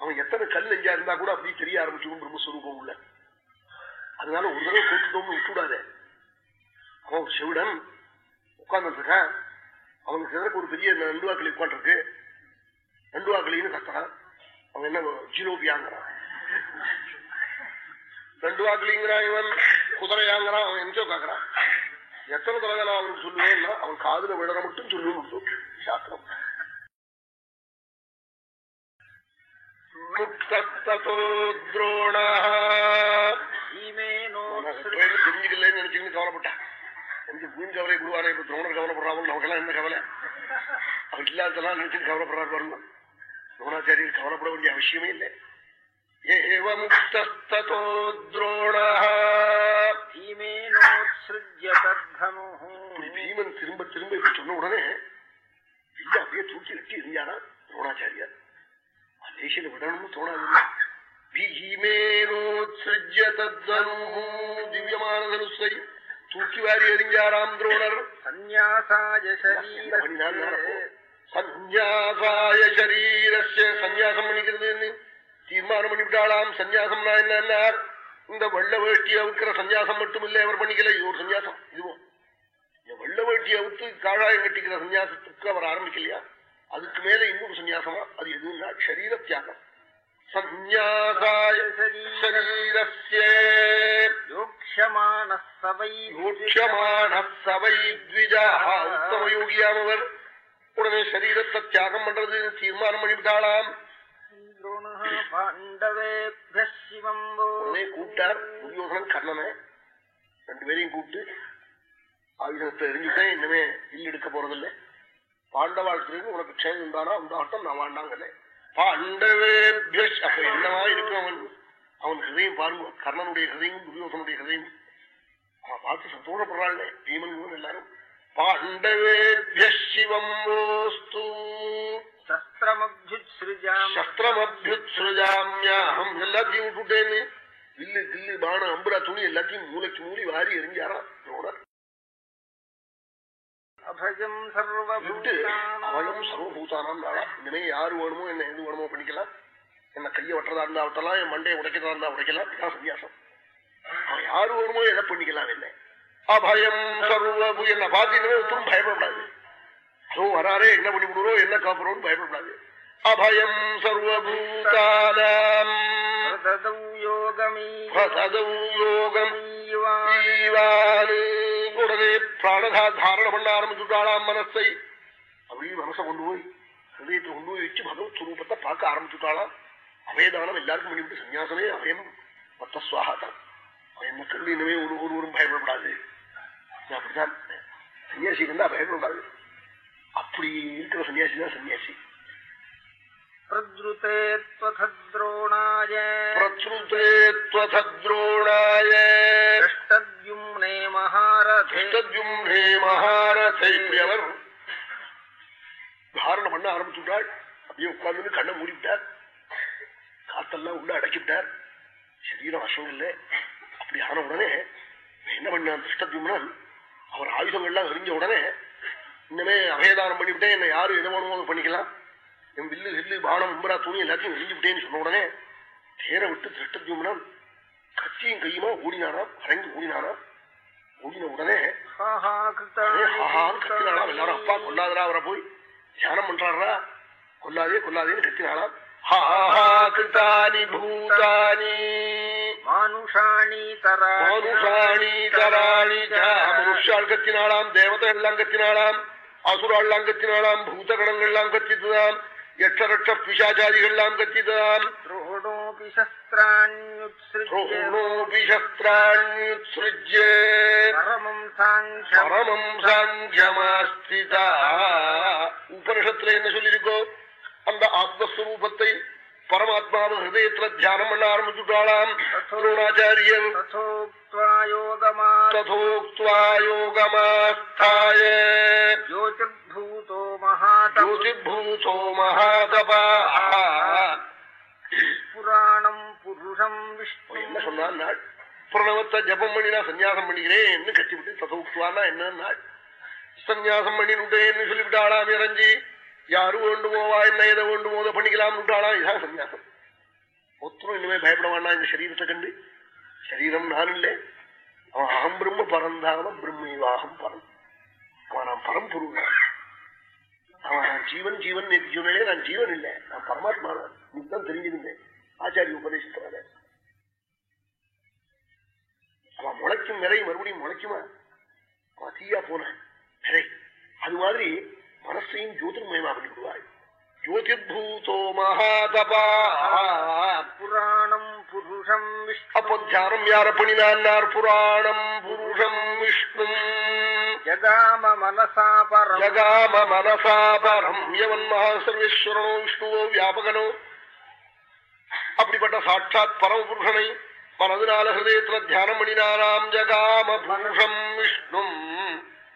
Speaker 2: அவன் எத்தனை கல் நெஞ்சா இருந்தா கூட அப்படியே தெரிய ஆரம்பிச்சுக்கும் பிரம்மஸ்வரூபம் உள்ள. அதனால ஒரு தடவை கூட்டுட்டோம்னு விட்டுடாத அவன் ஒரு செவிடன் உட்கார்ந்துருக்கான் அவனுக்கு எதற்கு ஒரு பெரிய நண்டுவாக்களி உட்காந்துருக்கு நண்டுவாக்களின்னு கத்துறான். அவன் என்ன ரெண்டு வாக்குலிங்கிறான் இவன் குதிரையாங்கிறான் அவன் எங்கேயோ கேட்கறான் எத்தனை தடவை நான் அவனுக்கு சொல்லுவேன்னா அவன் காதுல விழற மட்டும் சொல்லுன்னு சாஸ்திரம். தெரிஞ்சுக்கலன்னு நினைச்சுக்கிட்டு கவலைப்பட்டான் எனக்கு மீன் கவலை குருவாரே இப்ப துரோணர் கவலைப்படுறாங்க நமக்கெல்லாம் என்ன கவலை? அவர் இல்லாததெல்லாம் நினைச்சுட்டு கவலைப்படுறாரு வரணும் துரோணாச்சாரியர் கவலைப்பட வேண்டிய அவசியமே இல்லை. ஏவமுக்தோ துரோண பீமன் திரும்ப திரும்ப இப்படி சொன்ன உடனே இல்ல அப்படியே தூக்கி கட்டி இருந்தானா துரோணாச்சாரியா மலேசியில விடணும்னு தோணாது பீமேனோத்ஸிருஜ்ய தத்வனு திவ்யமானதனுசை தூக்கி வாரி எறிஞ்சாராம் துரோணர் சந்நியாசாய சரீரம்
Speaker 1: பண்ணினான்
Speaker 2: சந்நியாசாய சரீரஸ்ய சந்நியாசம் பண்ணிக்கிறது தீர்மானம் பண்ணிவிட்டாளாம் சன்னியாசம்னா என்னன்னார் இந்த வெள்ள வேட்டியை அவுக்கிற சன்னியாசம் மட்டும் இல்லை அவர் பண்ணிக்கல. இது ஒரு சன்னியாசம் இதுவும் இந்த வெள்ள வேட்டியை அவுத்து காழாயம் கட்டிக்கிற சன்னியாசத்துக்கு அவர் ஆரம்பிக்கலையா? அதுக்கு மேல இன்னொரு சன்னியாசமா அது எதுன்னா சரீர தியாகம். உடனே சரீரத்தை தியாகம் பண்றது தீர்மானம் பண்ணிவிட்டாளாம் உடனே கூப்பிட்டார் துரியோசனன் கர்ணனை ரெண்டு பேரையும் கூப்பிட்டு ஆயுதத்தை எரிஞ்சுட்டேன் இன்னுமே வில் எடுக்க போறதில்லை பாண்டவாழ்த்துலேருந்து உனக்கு க்ஷயம் உண்டானா உண்டாகட்டும் நான் வாண்டாங்கல்ல பாண்டவேபிய அப்ப என்னவா இருக்கும் அவன் அவன் ஹிருதயம் பாருங்க கர்ணனுடைய ஹிருதயம் துரியோசனுடைய ஹிருதயம் அவன் பார்த்து சந்தோஷப்படுறாள் பீமன் எல்லாரும் பாண்டவே சிவம் ஓஸ்தூ சஸ்திரமபியுத்ஸ்ருஜாமியாஹம் எல்லாத்தையும் விட்டுட்டேன்னு. வில்லு கில்லு பானம் அம்புரா துணி எல்லாத்தையும் மூளைக்கு மூலி வாரி எரிஞ்சாரா அவயம் சர்வபூதானாம். ராளா இனிமே யாரு வேணுமோ என்ன எது வேணுமோ பண்ணிக்கலாம். என்ன கைய வெட்டுறதா இருந்தா வெட்டலாம் என் மண்டையை உடைக்கிறதா இருந்தா உடைக்கலாம். இதான் அவன் யாரு வேணுமோ எதை பண்ணிக்கலாம் என்ன? அபயம் சர்வபு என்ன பார்த்து இனிமே ஒருத்தரும் பயப்படக்கூடாது. சோ வராரே என்ன பண்ணி விடுறோம் என்ன காப்புறோம் பயப்படாது அபயம் சர்வூதானம் உடனே பிராணதா தாரணம் பண்ண ஆரம்பிச்சுட்டாளாம் மனசை. அப்படியே மனசை கொண்டு போய் ஹிருதயத்தை கொண்டு போய் வச்சு பகவத் சுரூபத்தை பார்க்க ஆரம்பிச்சுட்டாளாம். அபயதானம் எல்லாருக்கும் பண்ணிவிட்டு சன்னியாசமே அபயம் பத்தஸ்வாகத்தான் அவன் மக்கள் இனிமே ஒரு ஒருவரும் பயப்படப்படாது அப்படிதான் சன்னியாசிக்கு இருந்தா பயப்படப்படாது அப்படி இருக்கிற சன்னியாசி தான் சன்னியாசி. பிரத்ருதேத்வதத்ரோணாய பிரத்ருதேத்வதத்ரோணாய
Speaker 1: கஷ்டத்யும்னே மகாரதை.
Speaker 2: கஷ்டத்யும்னே மகாரதை. அவர் தாரணம் பண்ண ஆரம்பிச்சுட்டாள் அப்படியே உட்கார்ந்து கண்ணை மூடிவிட்டார் காத்தெல்லாம் உள்ள அடக்கிவிட்டார். சரீரம் அசம் இல்லை. அப்படி ஆன உடனே என்ன பண்ணான் திருஷ்டத்யும்னால் அவர் ஆயுதங்கள்லாம் எறிஞ்ச உடனே இன்னுமே அபயதானம் பண்ணிவிட்டேன் என்ன யாரும் எதை வேணுமோ பண்ணிக்கலாம். என் வில்லு வில்லு பானம் உம்பரா துணி எல்லாத்தையும் எரிஞ்சுவிட்டேன்னு சொன்ன உடனே தேர விட்டு திருஷ்டத்யூம்னான் கத்தியும் கையுமா ஓடினாராம் அரங்கி ஓடினாராம் ஓடின உடனே கத்தினாலாம் எல்லாரும் அப்பா கொல்லாதரா அவரை போய். தியானம் பண்றாரா? கொல்லாதே கொல்லாதேன்னு கத்தினாலாம் ஹா ஹா கிருத்தானி பூதானி. മാനുഷാണീതരാണി മനുഷ്യാൾക്കത്തിനാളാം ദേവതകളെല്ലാം
Speaker 1: കത്തിനാളാം അസുരാളെല്ലാം
Speaker 2: കത്തിനാളാം ഭൂതഗണങ്ങളെല്ലാം
Speaker 1: കത്തിത്തതാം യക്ഷരക്ഷ
Speaker 2: പിശാചാരികളെല്ലാം കത്തിത്തതാം ഉപനിഷത്തിലെ എന്നെ ചൊല്ലിരിക്കോ അന്ത ആത്മസ്വരൂപത്തെ பரமாத்மாவை ஹிருதயத்துல தியானம் பண்ண ஆரம்பிச்சுட்டாளாம்
Speaker 1: அருணாச்சாரியன் ததோக்வாயோகமாஸ்தாய
Speaker 2: ஜோதிர்பூதோ மகாதபூதோ மகாதபா
Speaker 1: புராணம் புருஷம்
Speaker 2: விஷ்ணு
Speaker 1: என்ன
Speaker 2: சொன்னான் நாள்? பிரணவத்தை ஜபம் பண்ணி நான் சன்னியாசம் பண்ணிக்கிறேன் கட்டி விட்டு ததோக்வான்னா என்ன நாள் சன்னியாசம் பண்ணிவிட்டேன்னு சொல்லிவிட்டாளாம் இறஞ்சி யாரும் யாரு வேண்டுமோவா என்ன எதை வேண்டுமோ அதை பண்ணிக்கலாம் விட்டாளாம் இதான் சன்னியாசம் ஒத்தரும் இனிமே பயப்பட வேண்டாம் இந்த சரீரத்தை கண்டு. சரீரம் நான் இல்லை. அவன் அகம் பிரம்ம பரந்தாம பிரம்மைவாகம் பரம். அவன் நான் பரம்பொருள் அவன் நான் ஜீவன் ஜீவன் சொன்னே நான் ஜீவன் இல்லை. நான் பரமாத்மா தான். தெரிஞ்சிருந்தேன் ஆச்சாரிய உபதேசத்தினால அவன் முளைக்கும் நிறை மறுபடியும் முளைக்குமா? அவன் தீயா போன நிறை. அது மாதிரி மனசையும் ஜோதிர்மயமாகி விடுவாள் ஜோதிர்பூதோ மகாதபா.
Speaker 1: புராணம் புருஷம்
Speaker 2: அப்போ தியானம் யார பண்ணினார் புராணம் புருஷம் விஷ்ணு.
Speaker 1: ஜகாம மனசாபரம்
Speaker 2: ஜகாம மனசாபரம் யவன் மகாசர்வேஸ்வரனோ விஷ்ணுவோ வியாபகனோ. அப்படிப்பட்ட சாட்சாத் பரமபுருஷனை மனதினால ஹிருதயத்துல தியானம் பண்ணினாராம் ஜகாம புருஷம் விஷ்ணு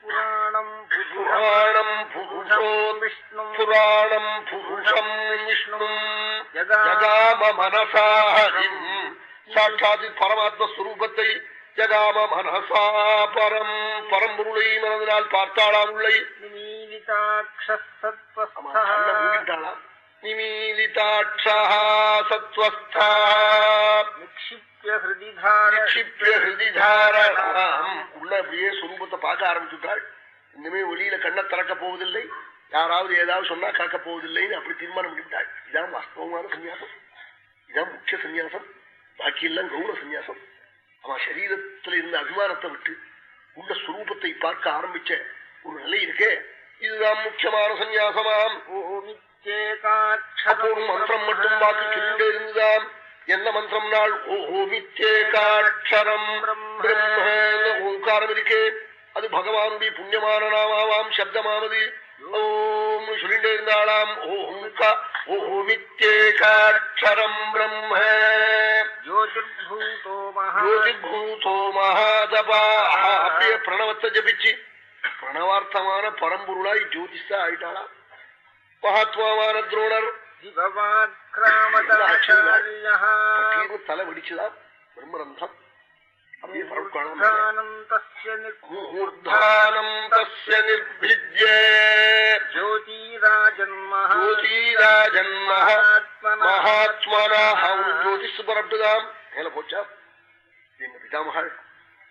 Speaker 1: புராணம்
Speaker 2: புராணம் புருஷோ
Speaker 1: விஷ்ணு
Speaker 2: புராணம் புருஷம் விஷ்ணு ஜகாம மனசா ஹரிம். சாட்சாத் பரமாத்ம ஸ்வரூபத்தை ஜகாம மனசா பரம் பரம்பொருளை மனதினால் பார்த்தாளாம் உள்ளை. நிமீலிதாட்சா சத்வஸ்தா. நிக்ஷிப் அப்படியே சுரூபத்தை பார்க்க ஆரம்பிச்சுட்டாள் இனிமே வெளியில கண்ணை திறக்க போவதில்லை. யாராவது ஏதாவது சொன்னா காக்க போவதில்லைன்னு அப்படி தீர்மானம் பண்ணிவிட்டாள் இதான் வாஸ்தவமான சன்னியாசம் இதான் முக்கிய சன்னியாசம் பாக்கியெல்லாம் கௌன சன்னியாசம் ஆமா சரீரத்துல இருந்த அபிமானத்தை விட்டு உள்ள சுரூபத்தை பார்க்க ஆரம்பிச்ச ஒரு நிலை இருக்கே. இதுதான் முக்கியமான சன்னியாசமாம் ஒரு மந்திரம் மட்டும் பார்த்து சொல்லிட்டே இருந்துதான் என்ன மந்திரம்னால் ஓமிச்சேகாட்சரம் ஓங்காரம் இருக்கே அது பகவானுடைய புண்ணியமான நாமாவாம் சப்தமாவது. ஓம் சொல்லிட்டே இருந்தாளாம். ஓங்கா ஓமிச்சேகாட்சரம் பிரம்ம. ஜோதிர்பூதோ மகாதபா. அப்படியே பிரணவத்தை ஜபிச்சு பிரணவார்த்தமான பரம்பொருளாய் ஜோதிஷா ஆயிட்டாளா மகாத்மாவான துரோணர் தலை வெடிச்சுதான் பிரம்மரந்தம் அப்படியே பரவுக்காணம் ஜோதிஷபரப்பட்டுதான் மேல போச்சா எங்க பிதாமகள்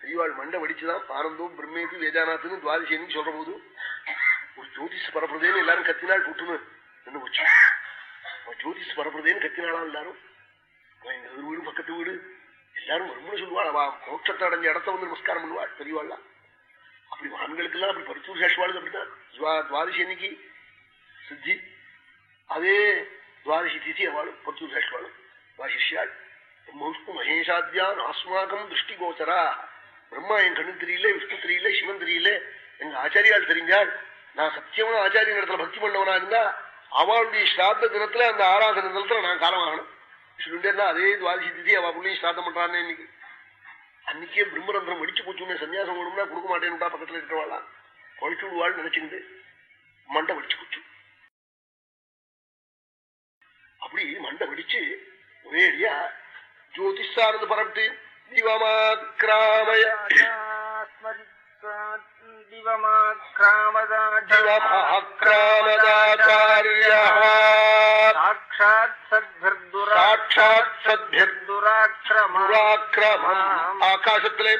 Speaker 2: பெரியவாள் மண்டை வடிச்சுதான் ஆனந்தம் பிரம்மேதி வேதாநாத்துன்னு துவாதிசேன்னு சொல்ற போது ஒரு ஜோதிஷ பரப்புறதேன்னு எல்லாரும் கத்தினால் கூட்டுன்னு நின்று போச்சு ஜோதிஷ் வரப்படுதேன்னு கத்தினாலாம் எல்லாரும் அவன் எங்க வீடு பக்கத்து வீடு. எல்லாரும் வரும்னு சொல்லுவாள். அவ மோட்சத்தை அடைஞ்ச இடத்த வந்து நமஸ்காரம் பண்ணுவாள் பெரியவாள்லாம் அப்படி மகான்களுக்கு எல்லாம் அப்படி பரிசூர் சேஷவாளுக்கு அப்படித்தான் துவா- துவாதசி அன்னைக்கு சித்தி அதே துவாதிசி திதி அவளும் பரிசூர் சேஷவாளும் வாசிஷ்யாள் பிரம்மவிஷ்ணு மகேஷாத்யான் ஆஸ்மாகம் திருஷ்டி கோச்சரா. பிரம்மா என் கண்ணு தெரியல விஷ்ணு தெரியல சிவன் தெரியல. எங்க ஆச்சாரியால் தெரிஞ்சாள் நான் சத்தியமான ஆச்சாரிய இடத்துல பக்தி பண்ணவனா இருந்தா அவளுடைய ஸ்ராத்த தினத்துல அந்த ஆராதன தினத்துல நான் காலமாகணும் சொல்லிட்டே அதே துவாதிசி திதி அவ புள்ளையும் ஸ்ராத்தம் பண்றான்னு இன்னைக்கு. அன்னைக்கே பிரம்மரந்திரம் வெடிச்சு போச்சுன்னு சன்னியாசம் வேணும்னா கொடுக்க மாட்டேன்னுட்டா பக்கத்துல இருக்கிறவாளா குழைச்சு விடுவாள் நினைச்சுக்கிட்டு மண்டை வெடிச்சு போச்சு. அப்படி மண்டை வெடிச்சு ஒரேடியா ஜோதிஷானது பரப்பிட்டு திவமாக்கிராமய ஆகாசத்திலே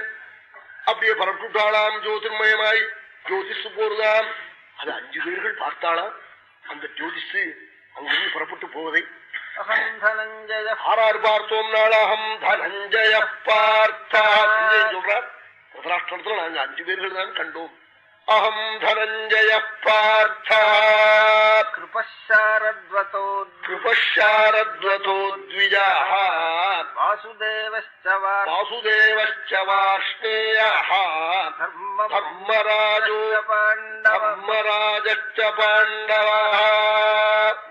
Speaker 2: அப்படியே பரப்பிட்டாளாம் ஜோதிர்மயமாய் ஜோதிஷ் போறதாம் அது அஞ்சு பேர்கள் பார்த்தாளாம் அந்த ஜோதிஷ் அங்கிருந்து புறப்பட்டு போவதை ஆறாறு பார்த்தோம் நாளாகம் தனஞ்சய பார்த்தா சஞ்சயன் சொல்றார் திருதராஷ்டிரத்துல நாங்க அஞ்சு பேர்கள் தான் கண்டோம். அகம் தனஞ்சய பார்த்தா.
Speaker 1: கிருபஷாரத்வதோ
Speaker 2: கிருபஷாரத்வதோ த்விஜா
Speaker 1: வாசுதேவश्च
Speaker 2: வாசுதேவச்ச வாஷ்ணேயா தர்மராஜோ தர்மராஜச்ச பாண்டவா.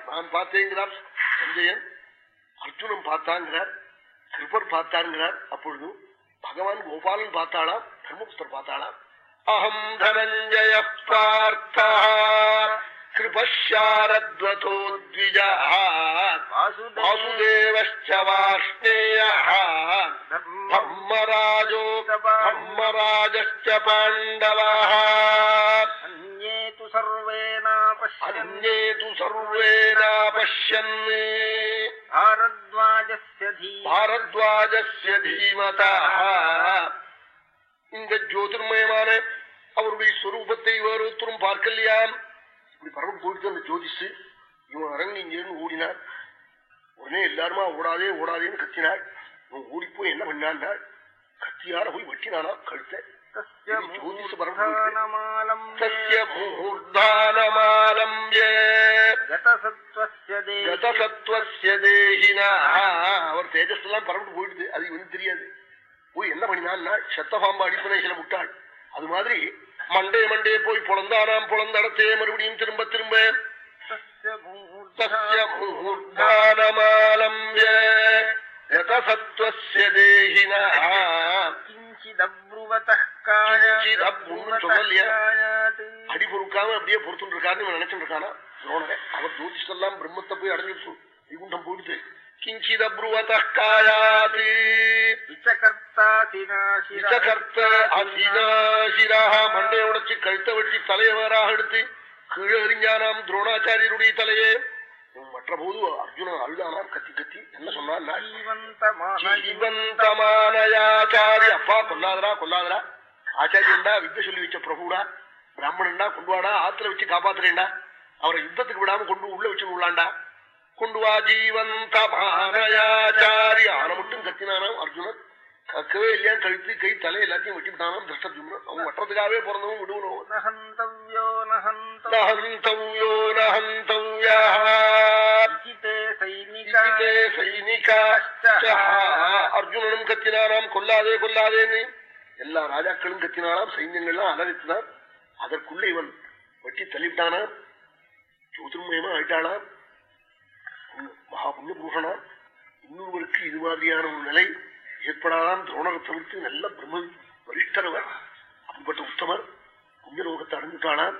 Speaker 2: நான் பார்த்தேங்கிறார் சஞ்சயன். அர்ஜுனன் பார்த்தாங்கிறார் கிருப்பர் பார்த்தாங்கிறார். அப்பொழுது பகவான் கோபாலன் பார்த்தாளாம். பிரம்மபுஸ்தர் பார்த்தாளாம் அஹம் தனஞ்சய பார்த்தா कृपश्चारद्वतोद्विजः ब्रह्मराजो ब्रह्मराजश्च पाण्डवः
Speaker 1: अन्ये तु सर्वे
Speaker 2: अन्ये तु सर्वे नापश्यन्
Speaker 1: भारद्वाजस्य
Speaker 2: धीमतः இந்த ஜோதிர்மயமான அவருடைய ஸ்வரூபத்தை வேறு ஒருத்தரும் பார்க்கலையாம்? இப்படி பரவ போயிட்டு அந்த ஜோதிஷு. இவன் அரங்கு இங்கிருந்து ஓடினார் உடனே எல்லாருமா ஓடாதே ஓடாதேன்னு கத்தினாள். இவன் ஓடி போய் என்ன பண்ணான்னாள் கத்தியால போய் வெட்டினானா கழுத்தை. அவர் தேஜஸ் எல்லாம் பரவிட்டு போயிடுது. அது இவனுக்கு தெரியாது. போய் என்ன பண்ணினான்னா செத்தபாம்பு அடிப்பதைகளை முட்டாள். அது மாதிரி மண்டே மண்டே போய் பொழந்தானாம் பொழந்தடத்தே மறுபடியும் திரும்ப திரும்ப. அடி பொறுக்காம அப்படியே பொறுத்துட்டு இருக்காருன்னு நினைச்சிட்டு இருக்கானா துரோணன் அவர் ஜோதிஷெல்லாம் பிரம்மத்தை போய் அடைஞ்சிருச்சு. வைகுண்டம் போயிடுது. கிஞ்சித புருவத்தாயாத்து மண்டை உடைச்சு கழுத்தை வச்சு தலையவராக எடுத்து கீழே எறிஞ்சானாம் துரோணாச்சாரியருடைய தலையே. மற்ற போது அர்ஜுனன் அழுதானாம் கத்தி கத்தி. என்ன சொன்னாச்சாரி அப்பா கொல்லாதரா கொல்லாதரா ஆச்சாரியன்டா வித்த சொல்லி வச்ச பிரபுடா. பிராமணன்டா கொண்டு வாடா ஆத்துல வச்சு காப்பாத்துறேன்டா. அவரை யுத்தத்துக்கு விடாம கொண்டு உள்ள வச்சு விடலாண்டா கொண்டு வா ஜீவந்த மானயாச்சாரி ஆன மட்டும் கத்தினானாம் அர்ஜுனன். கக்கவே இல்லையா கழுத்து கை தலை எல்லாத்தையும் வெட்டி விட்டானாம் திருஷ்டத்யும்னன் அவன் வட்டுறதுக்காகவே பிறந்தவன் விடுவனும் இதிதே சைனிகாச்ச. அர்ஜுனனும் கத்தினாராம் கொல்லாதே கொல்லாதேன்னு. எல்லா ராஜாக்களும் கத்தினாராம் சைன்யங்கள்லாம் அலறித்துனார் அதற்குள்ள இவன் வெட்டி தள்ளிவிட்டானாம் ஜோதிர்மயமா ஆயிட்டாளாம் மகா புண்ணியபூஷனா இன்னொருவருக்கு இது மாதிரியான ஒரு நிலை ஏற்படாதாம் துரோணரை தவிர்த்து நல்ல பிரம்ம வரிஷ்டரவர் அப்படிப்பட்ட உத்தமர் புண்ணியலோகத்தை அடைஞ்சுட்டாளாம்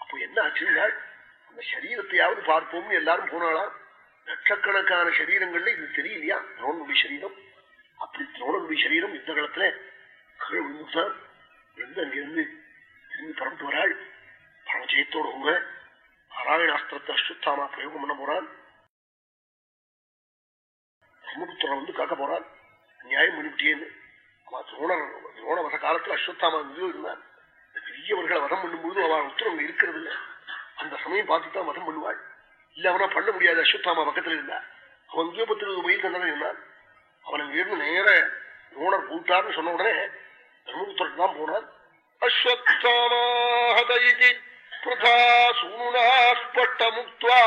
Speaker 2: அப்போ என்ன ஆச்சுன்னா அந்த சரீரத்தையாவது பார்ப்போம்னு எல்லாரும் போனாலாம் லட்சக்கணக்கான சரீரங்கள்ல இது தெரியலையா? துரோணனுடைய சரீரம். அப்படி துரோணனுடைய சரீரம் இந்த காலத்துல கீழே விழுந்துட்டான் விழுந்து அங்கிருந்து திரும்பி பறந்து வராள். பரமஜெயத்தோட உங்க நாராயணாஸ்திரத்தை அஸ்வத்தாமா பிரயோகம் பண்ண போறான். பிரம்மபுத்திரன் வந்து காக்க போறான். நியாயம் பண்ணிவிட்டேன்னு. அவன் துரோணர் துரோண வத காலத்துல அஸ்வத்தாமா இங்கே இருந்தான். பெரியவர்களை வதம் பண்ணும்போது அவன் உத்தரவு இருக்கிறது இல்லை அந்த சமயம் பார்த்து தான் வதம் பண்ணுவாள். இல்ல அவனா பண்ண முடியாது அஸ்வத்தாமா பக்கத்துல இருந்தா அவன் இங்கே பத்து இருபது மைல் தந்தவன் இருந்தான். அவன் அங்கிருந்து நேர துரோணர் கூட்டார்னு சொன்ன உடனே தர்மபுத்திரன் தான் போனான். அஸ்வத்தாமாஹதி பிரதா சூனா முக்துவா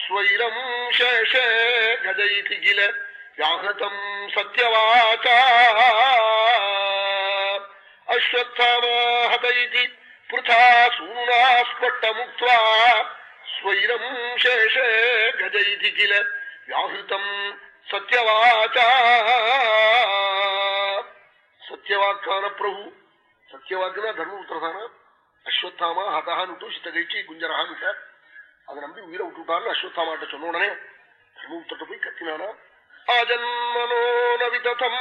Speaker 2: ஸ்வைரம் சேஷே கஜயிதி கில. வியாகிருத்தம் சத்யவாச்சா அஸ்வத்தாமாஹதி பிருதா சூனாஸ்பட்ட முக்வா ஸ்வைரம் சேஷ கஜைதி கில வியாகிருத்தம் சத்யவாச்சா சத்யவாக்கான பிரபு சத்யவாக்குனா தர்மபுத்திரதானா அஸ்வத்தாமா ஹதான்னு விட்டு சித்தகைச்சி குஞ்சரஹான்னு விட்டார் அதை நம்பி உயிரை விட்டுவிட்டார்னு அஸ்வத்தாமாட்ட சொன்ன உடனே தர்மபுத்திரத்தை போய் கத்தினானா ஆஜன்மனோனவிதம்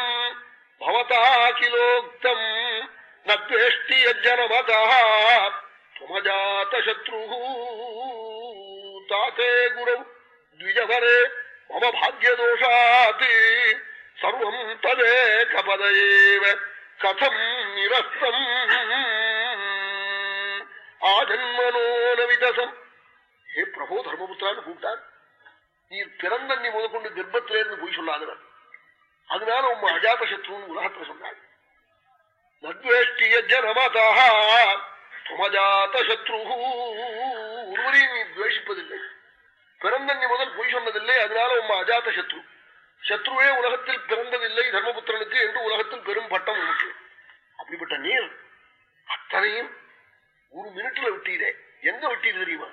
Speaker 2: பவதாகிலோக்தம் பவதா நத்வேஷ்டி யஜ்ஜனமதா துமஜாத தாத்தே குரு த்விஜவரே மம பாக்யதோஷாத் சர்வம் ததே கபதேவ கதம் நிரஸ்தம் ஆஜன்மனோனவிதம் ஹே பிரபோ தர்மபுத்திரான்னு கூப்பிட்டார் நீ பிறந்த நீ முதற்கொண்டு கர்ப்பத்திலிருந்து போய் சொல்லாதவர் அதனால உங்க அஜாதசத்ருன்னு உலகத்துல சொன்னாள் நத்வேஷ்டிய ஜனமதாக சத்ரு ஒருவரையும் நீ துவேஷிப்பதில்லை. பிறந்தண்ணி முதல் பொய் சொன்னதில்லை அதனால உங்க அஜாத சத்ரு. சத்ருவே உலகத்தில் பிறந்ததில்லை தர்மபுத்திரனுக்கு என்று உலகத்தில் பெரும் பட்டம் உனக்கு. அப்படிப்பட்ட நீர் அத்தனையும் ஒரு மினிட்ல விட்டீரே எங்க விட்டீர் தெரியுமா?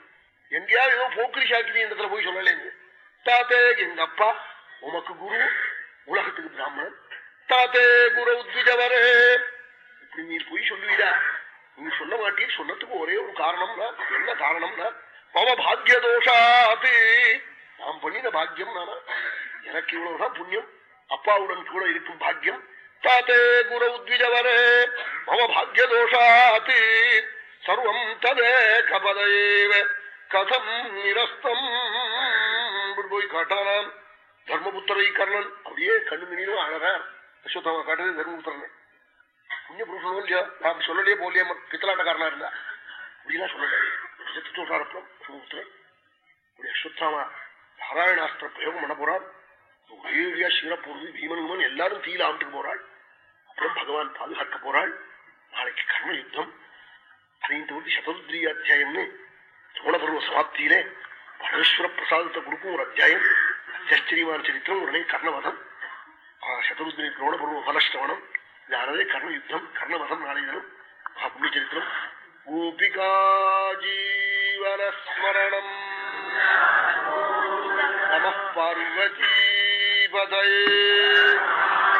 Speaker 2: எங்கேயாவது ஏதோ போக்கிரி சாக்கிரி இடத்துல போய் சொல்லலேங்க தாத்தே எங்க அப்பா உமக்கு குரு உலகத்துக்கு பிராமணன். தாத்தே குரு உத்விஜவரே. இப்படி நீர் போய் சொல்லுவீரா நீ சொல்ல மாட்டீர் சொன்னதுக்கு ஒரே ஒரு காரணம்னா என்ன காரணம்னா மம பாக்ய தோஷாத்து நாம் பண்ணின பாக்யம் நானா? எனக்கு இவ்வளவுதான் புண்ணியம். அப்பாவுடன் கூட இருக்கும் பாக்யம். தாத்தே குரு உத்விஜவரே. மம பாக்ய தோஷாத்து சர்வம் ததே கபதேவ. கதம் நிரஸ்தம். கொண்டு போய் காட்டானாம். தர்மபுத்திரை கர்ணன். அப்படியே கண்ணு நீரும் அழகா அஸ்வத்தமா காட்டுறது தர்மபுத்திரன். புண்ணிய புருஷனும் இல்லையா? நான் சொல்லலையே போலியே பித்தலாட்டக்காரனா இருந்தா. அப்படிலாம் சொல்லலையே சொல்றாரு அப்புறம் தர்மபுத்திரன். அப்படி அஸ்வத்தாமா நாராயணாஸ்திர பிரயோகம் பண்ண போறான். ஒரேடியா சீரப்போறது பீமனுமன் எல்லாரும் தீயில ஆண்டுக்கு போறாள். அப்புறம் பகவான் பாதுகாக்க போறாள். நாளைக்கு கர்ம யுத்தம். அதையும் தவிர்த்து சதருத்ரி அத்தியாயம்னு சோழபருவ சமாப்தியிலே பரமேஸ்வர பிரசாதத்தை கொடுக்கும் ஒரு அத்தியாயம். அத்தியாச்சரியமான சரித்திரம் உடனே கர்ணவதம். சதருத்ரி கிரோணபருவ பலஷ்டவனம் யாரதே கர்ண யுத்தம் கர்ணவதம் நாளை தினம். புண்ணிய சரித்திரம். கோபிகா ஜீவனஸ்மரணம் நம பார்வதீபதயே. ஸ்மரணம்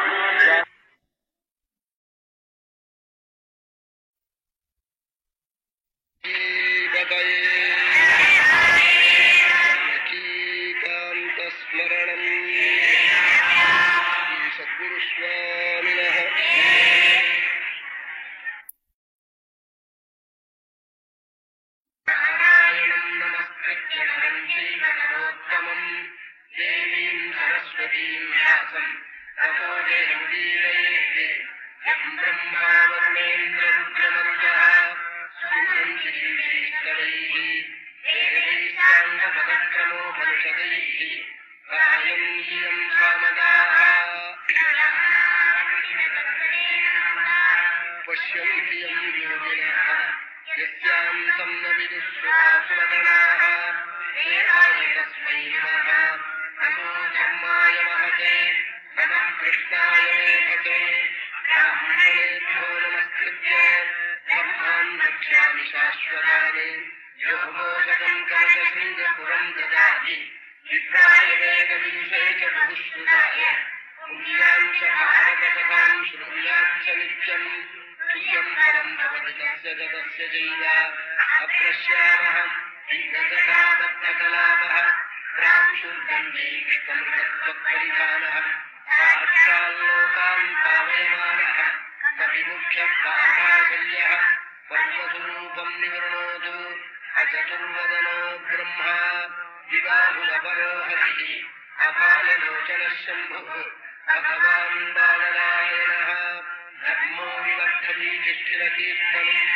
Speaker 3: कीर्तनम्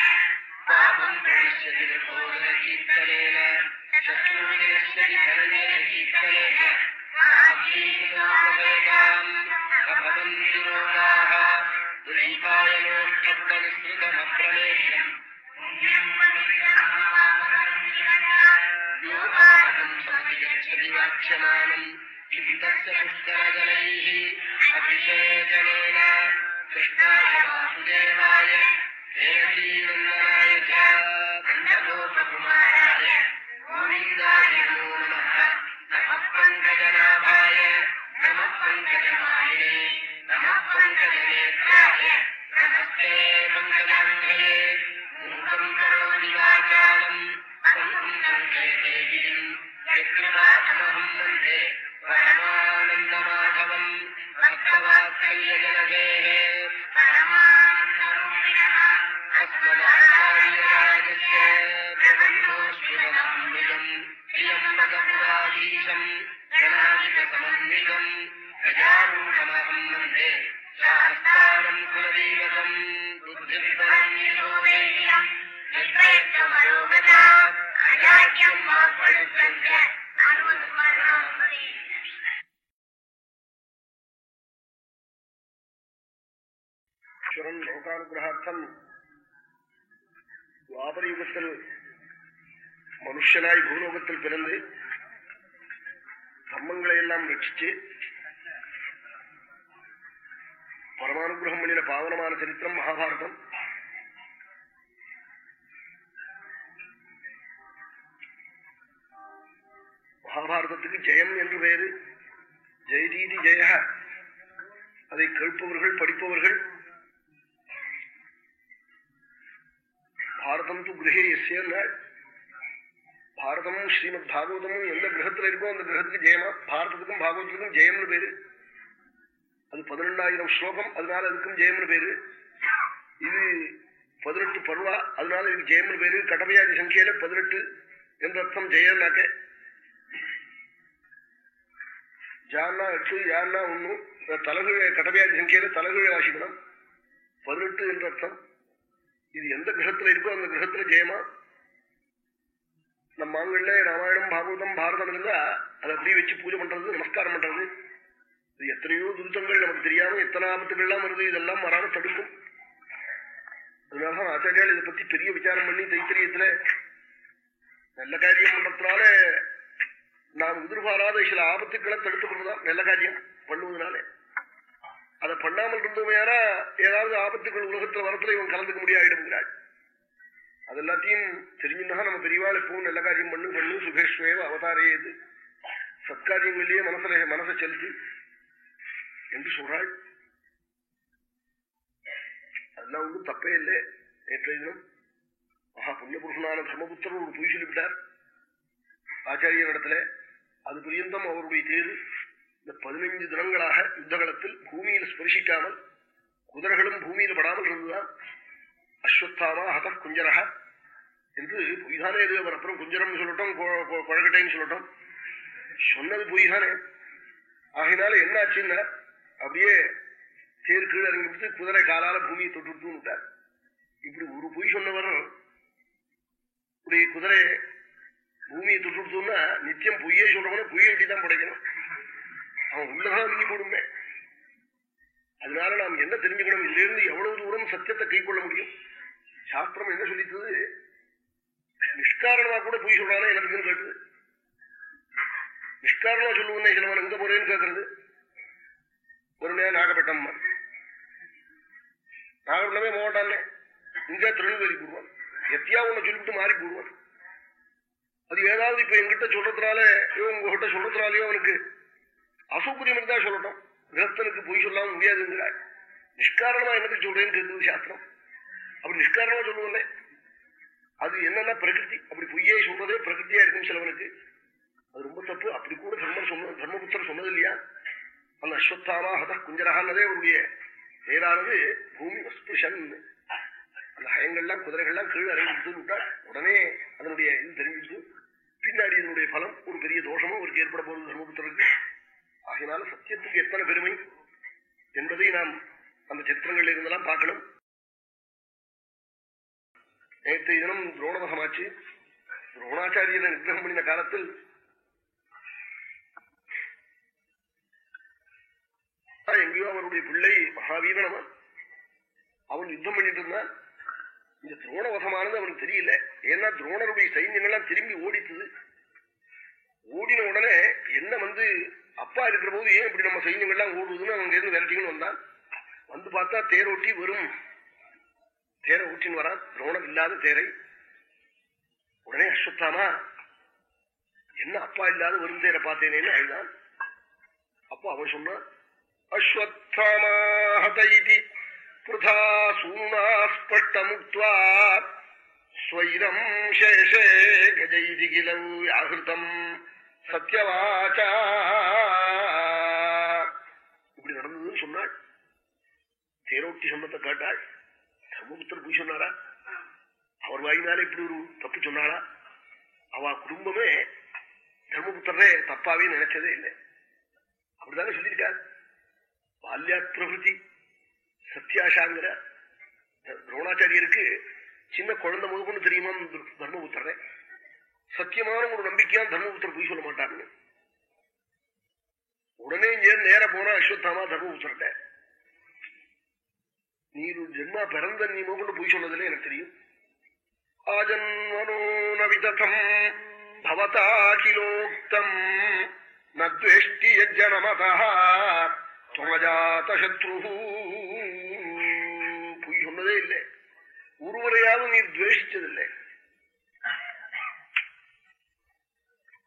Speaker 3: पापम् प्रणश्यति विभोजन कीर्तनेन शत्रून् नश्यति धननेन रोगाः दुरीपाय नोष्टब्दनिस्तृतमप्रमेयम् अभिषेचनेन कृष्णाय वासुदेवाय
Speaker 2: Yeah. குடும்பத்தில் பிறந்து பாகவதத்துக்கும் ஜெயம்னு பேரு. அது பதினெண்டாயிரம் ஸ்லோகம் அதனால அதுக்கும் ஜெயம்னு பேரு. இது பதினெட்டு பருவா அதனால இது ஜெயம்னு பேரு. கடமையாதி சங்கையில பதினெட்டு என்ற அர்த்தம் ஜெயம்னாக்க. ஜான்னா எட்டு யான்னா ஒண்ணு தலைகீழ கடமையாதி சங்கையில தலைகீழ வாசிக்கணும் பதினெட்டு என்ற அர்த்தம். இது எந்த கிரகத்துல இருக்கோ அந்த கிரகத்துல ஜெயமா? நம்ம ஆண்கள்ல ராமாயணம் பாகவதம் பாரதம் இருந்தா அதை அப்படியே வச்சு பூஜை பண்றது நமஸ்காரம் பண்றது. இது எத்தனையோ துருத்தங்கள் நமக்கு தெரியாம எத்தனை ஆபத்துகள்லாம் வருது இதெல்லாம் வராம தடுக்கும். அதனால ஆச்சாரியால் இதை பத்தி பெரிய விசாரம் பண்ணி தைத்திரியத்துல நல்ல காரியம் பண்றதுனால நாம் எதிர்பாராத சில ஆபத்துக்களை தடுத்துக்கிறதுதான் நல்ல காரியம் பண்ணுவதனால. அதை பண்ணாமல் இருந்தோமையானா ஏதாவது ஆபத்துகள் உலகத்துல வரத்துல இவன் கலந்துக்க முடியாயிடுங்கிறாள் அது எல்லாத்தையும் தெரிஞ்சுன்னா நம்ம பெரியவாள் எப்பவும் நல்ல காரியம் பண்ணு பண்ணு சுகேஷ்வேவ அவதாரேது சத்காரியங்கள்லயே மனசுல மனசை செலுத்து என்று சொல்றாள். அதெல்லாம் ஒன்றும் தப்பே இல்லை. நேற்றைய தினம் மகா புண்ணியபுருஷனான தர்மபுத்திரன் ஒரு பொய் சொல்லிவிட்டார். ஆச்சாரியர் இடத்துல அது பரியந்தம் அவருடைய தேர்வு இந்த பதினைஞ்சு தினங்களாக யுத்தகலத்தில் பூமியில் ஸ்பர்சிக்காமல் குதிரைகளும் பூமியில் படாமல் இருந்துதான் அஸ்வத்தாமா ஹத குஞ்சரக. என்று பொய்தானே இது அவர் அப்புறம் குஞ்சரம் சொல்லட்டும் குழக்கட்டைன்னு சொல்லட்டும். சொன்னது பொய்தானே ஆகினால என்ன ஆச்சுன்னா அப்படியே தேர் கீழே குதிரை காலால பூமியை தொட்டு விட்டார். இப்படி ஒரு பொய் சொன்னவர் இப்படி குதிரை பூமியை தொட்டுடுத்தோம்னா நித்தியம் பொய்யே சொல்றவன பொய்யை இப்படிதான் படைக்கணும். அவன் உள்ளதான் அழுங்கி போடுமே அதனால நாம் என்ன தெரிஞ்சுக்கணும்? இதுல இருந்து எவ்வளவு தூரம் சத்தியத்தை கை கொள்ள முடியும்? சாஸ்திரம் என்ன சொல்லித்தது? நிஷ்காரணமா கூட பொய் சொல்றானே எனக்கு கேட்டு நிஷ்காரணமா சொல்லுவோன்னே சிலவன் எங்க போறேன்னு கேட்கறது ஒரு நேரம் நாகப்பட்டினம் நாகப்பட்டினமே போட்டானே இங்க திருநெல்வேலி போடுவான். எத்தியா ஒண்ணு சொல்லிவிட்டு மாறி போடுவான். அது ஏதாவது இப்ப எங்கிட்ட சொல்றதுனால உங்ககிட்ட சொல்றதுனாலயோ அவனுக்கு அசௌகரியம் இருந்தா சொல்லட்டும். கிரகத்தனுக்கு பொய் சொல்லாம முடியாதுங்கிறாய். நிஷ்காரணமா என்னத்துக்கு சொல்றேன்னு கேட்குது சாஸ்திரம். அப்படி நிஷ்காரணமா சொல்லுவோன்னே அது என்னன்னா பிரகிருதி. அப்படி பொய்யே சொல்றதே பிரகிருத்தியா இருக்கும் சிலவனுக்கு. அது ரொம்ப தப்பு. அப்படி கூட தர்மம் சொன்ன தர்மபுத்தர் சொன்னது இல்லையா அந்த அஸ்வத்தாமா ஹத குஞ்சரகான்னதே அவருடைய பேரானது பூமி வஸ்புஷன் அந்த ஹயங்கள்லாம் குதிரைகள்லாம் கீழே இறங்கி விட்டால் உடனே அதனுடைய இது தெரிஞ்சுட்டு பின்னாடி இதனுடைய பலம் ஒரு பெரிய தோஷமும் அவருக்கு ஏற்பட போகுது தர்மபுத்தருக்கு ஆகினால சத்தியத்துக்கு எத்தனை பெருமை? என்பதை நாம் அந்த சித்திரங்கள்ல இருந்தெல்லாம் பார்க்கணும். நேற்று தினம் துரோணமகமாச்சு துரோணாச்சாரியனை நிகிரகம் பண்ணின காலத்தில் எங்கேயோ அவருடைய பிள்ளை மகாவீரன் அவன். அவன் யுத்தம் பண்ணிட்டு இருந்தான். இந்த துரோணவசமானது அவனுக்கு தெரியல. ஏன்னா துரோணருடைய சைன்யங்கள்லாம் திரும்பி ஓடித்தது ஓடின உடனே என்ன வந்து அப்பா இருக்கிற போது ஏன் இப்படி நம்ம சைன்யங்கள்லாம் ஓடுவதுன்னு அவங்க இருந்து விரட்டிங்கன்னு வந்தான். வந்து பார்த்தா தேரோட்டி வெறும் தேரை ஊற்றின்னு வரான். துரோணம் இல்லாத தேரை உடனே அஸ்வத்தாமா என்ன அப்பா இல்லாத வரும் தேரை பார்த்தேனேன்னு அழுதான். அப்போ அவன் சொன்னான் அஸ்வத்தாமாஹதி புருதா சூனா ஸ்பஷ்டமுக்வா ஸ்வைரம் சேஷே கஜைதி கிலௌ ஆகிருதம் சத்யவாச்சா. இப்படி நடந்ததுன்னு சொன்னாள். தேரோட்டி சம்பத்தை கேட்டாள். தர்மபுத்தர் போய் சொன்னாரா? அவர் வாயினாலே இப்படி ஒரு தப்பு சொன்னாளா அவ குடும்பமே தர்மபுத்திரே தப்பாவே நினைச்சதே இல்லை. அப்படிதானே சொல்லியிருக்காரு. பால்யா பிரபுதி சத்யாசாங்கிற துரோணாச்சாரியருக்கு சின்ன குழந்தை முதற்கொண்டு தெரியுமா தர்மபுத்திரே சத்தியமான ஒரு நம்பிக்கையா தர்மபுத்திர போய் சொல்ல மாட்டாருன்னு. உடனே நேர போனா அஸ்வத்தாமா தர்மபுத்திரட்ட நீ ஜென்மா பிறந்த நீ முதற்கொண்டு போய் சொன்னதுல எனக்கு தெரியும். ஆஜன்மனோ நவிதம் பவதா கிலோக்தம் நத்வேஷ்டி யஜ்ஜனமதா துவஜாத சத்ரு பொய் சொன்னதே இல்லை. ஒருவரையாவது நீ துவேஷிச்சதில்லை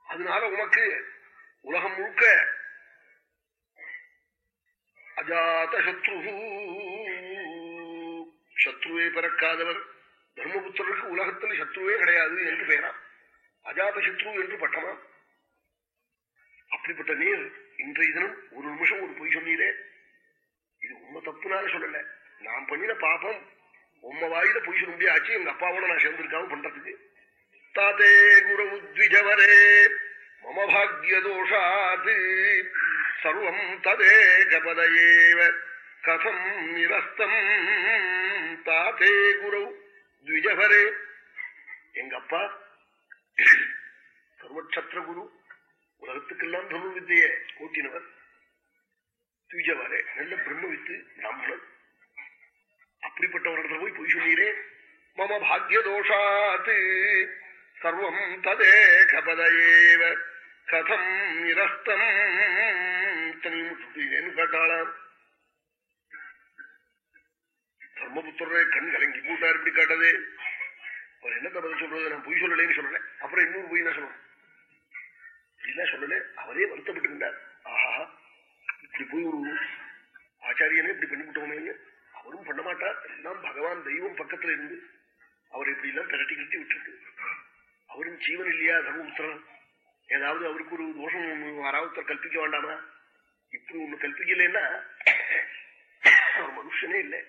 Speaker 2: அதனால உனக்கு உலகம் முழுக்க அஜாத சத்ரு சத்ருவே பிறக்காதவர் தர்மபுத்திரருக்கு உலகத்தில் சத்ருவே கிடையாது என்று பெயராம். அஜாத சத்ரு என்று பட்டமாம். அப்படிப்பட்ட நீர் இன்றைய தினம் ஒரு நிமிஷம் ஒரு பொய் சொன்னீரே. இது உண்மை தப்புனால சொல்லல. நான் பண்ணின பாப்பம் உம்ம வாயில பொய் சொல்ல முடியாச்சு எங்க அப்பாவோட நான் சேர்ந்திருக்காம பண்றதுக்கு. தாத்தே குரு உத்விஜவரே. மம பாக்யதோஷாது. சர்வம் ததே ததேகபதேவ கதம் நிரஸ்தம் தாத்தே குரு த்விஜவரே எங்கப்பா? அப்பா குரு உலகத்துக்கெல்லாம் தனு வித்தைய கூட்டினவர். துஜவரே நல்ல பிரம்ம வித்து பிராமணன். அப்படிப்பட்டவரிடத்துல போய் பொய் சொன்னீரே. மம பாக்யதோஷாத்து சர்வம் ததே கபதையேவ கதம் நிரஸ்தம் தனியும் கேட்டாளாம். தர்மபுத்தரை கண் கலங்கி போட்டார் இப்படி காட்டது. அவர் என்ன பதில் சொல்றது? நான் பொய் சொல்லலேன்னு சொல்றேன் அப்புறம் இன்னொரு பொய் நான் சொல்றேன் இப்படிலாம் சொல்லல. அவரே வருத்தப்பட்டுக்கிட்டார் ஆஹா இப்படி போய் ஒரு ஆச்சாரியனே இப்படி பண்ணிவிட்டோமேன்னு அவரும் பண்ண மாட்டார். எல்லாம் பகவான் தெய்வம் பக்கத்துல இருந்து அவர் இப்படி எல்லாம் திரட்டி கட்டி விட்டுருக்கு. அவரும் ஜீவன் இல்லையா தர்மபுத்திரன்? ஏதாவது அவருக்கு ஒரு தோஷம் யாராவது கல்பிக்க வேண்டாமா? இப்படி ஒண்ணு கல்பிக்கலன்னா அவர் மனுஷனே இல்லை.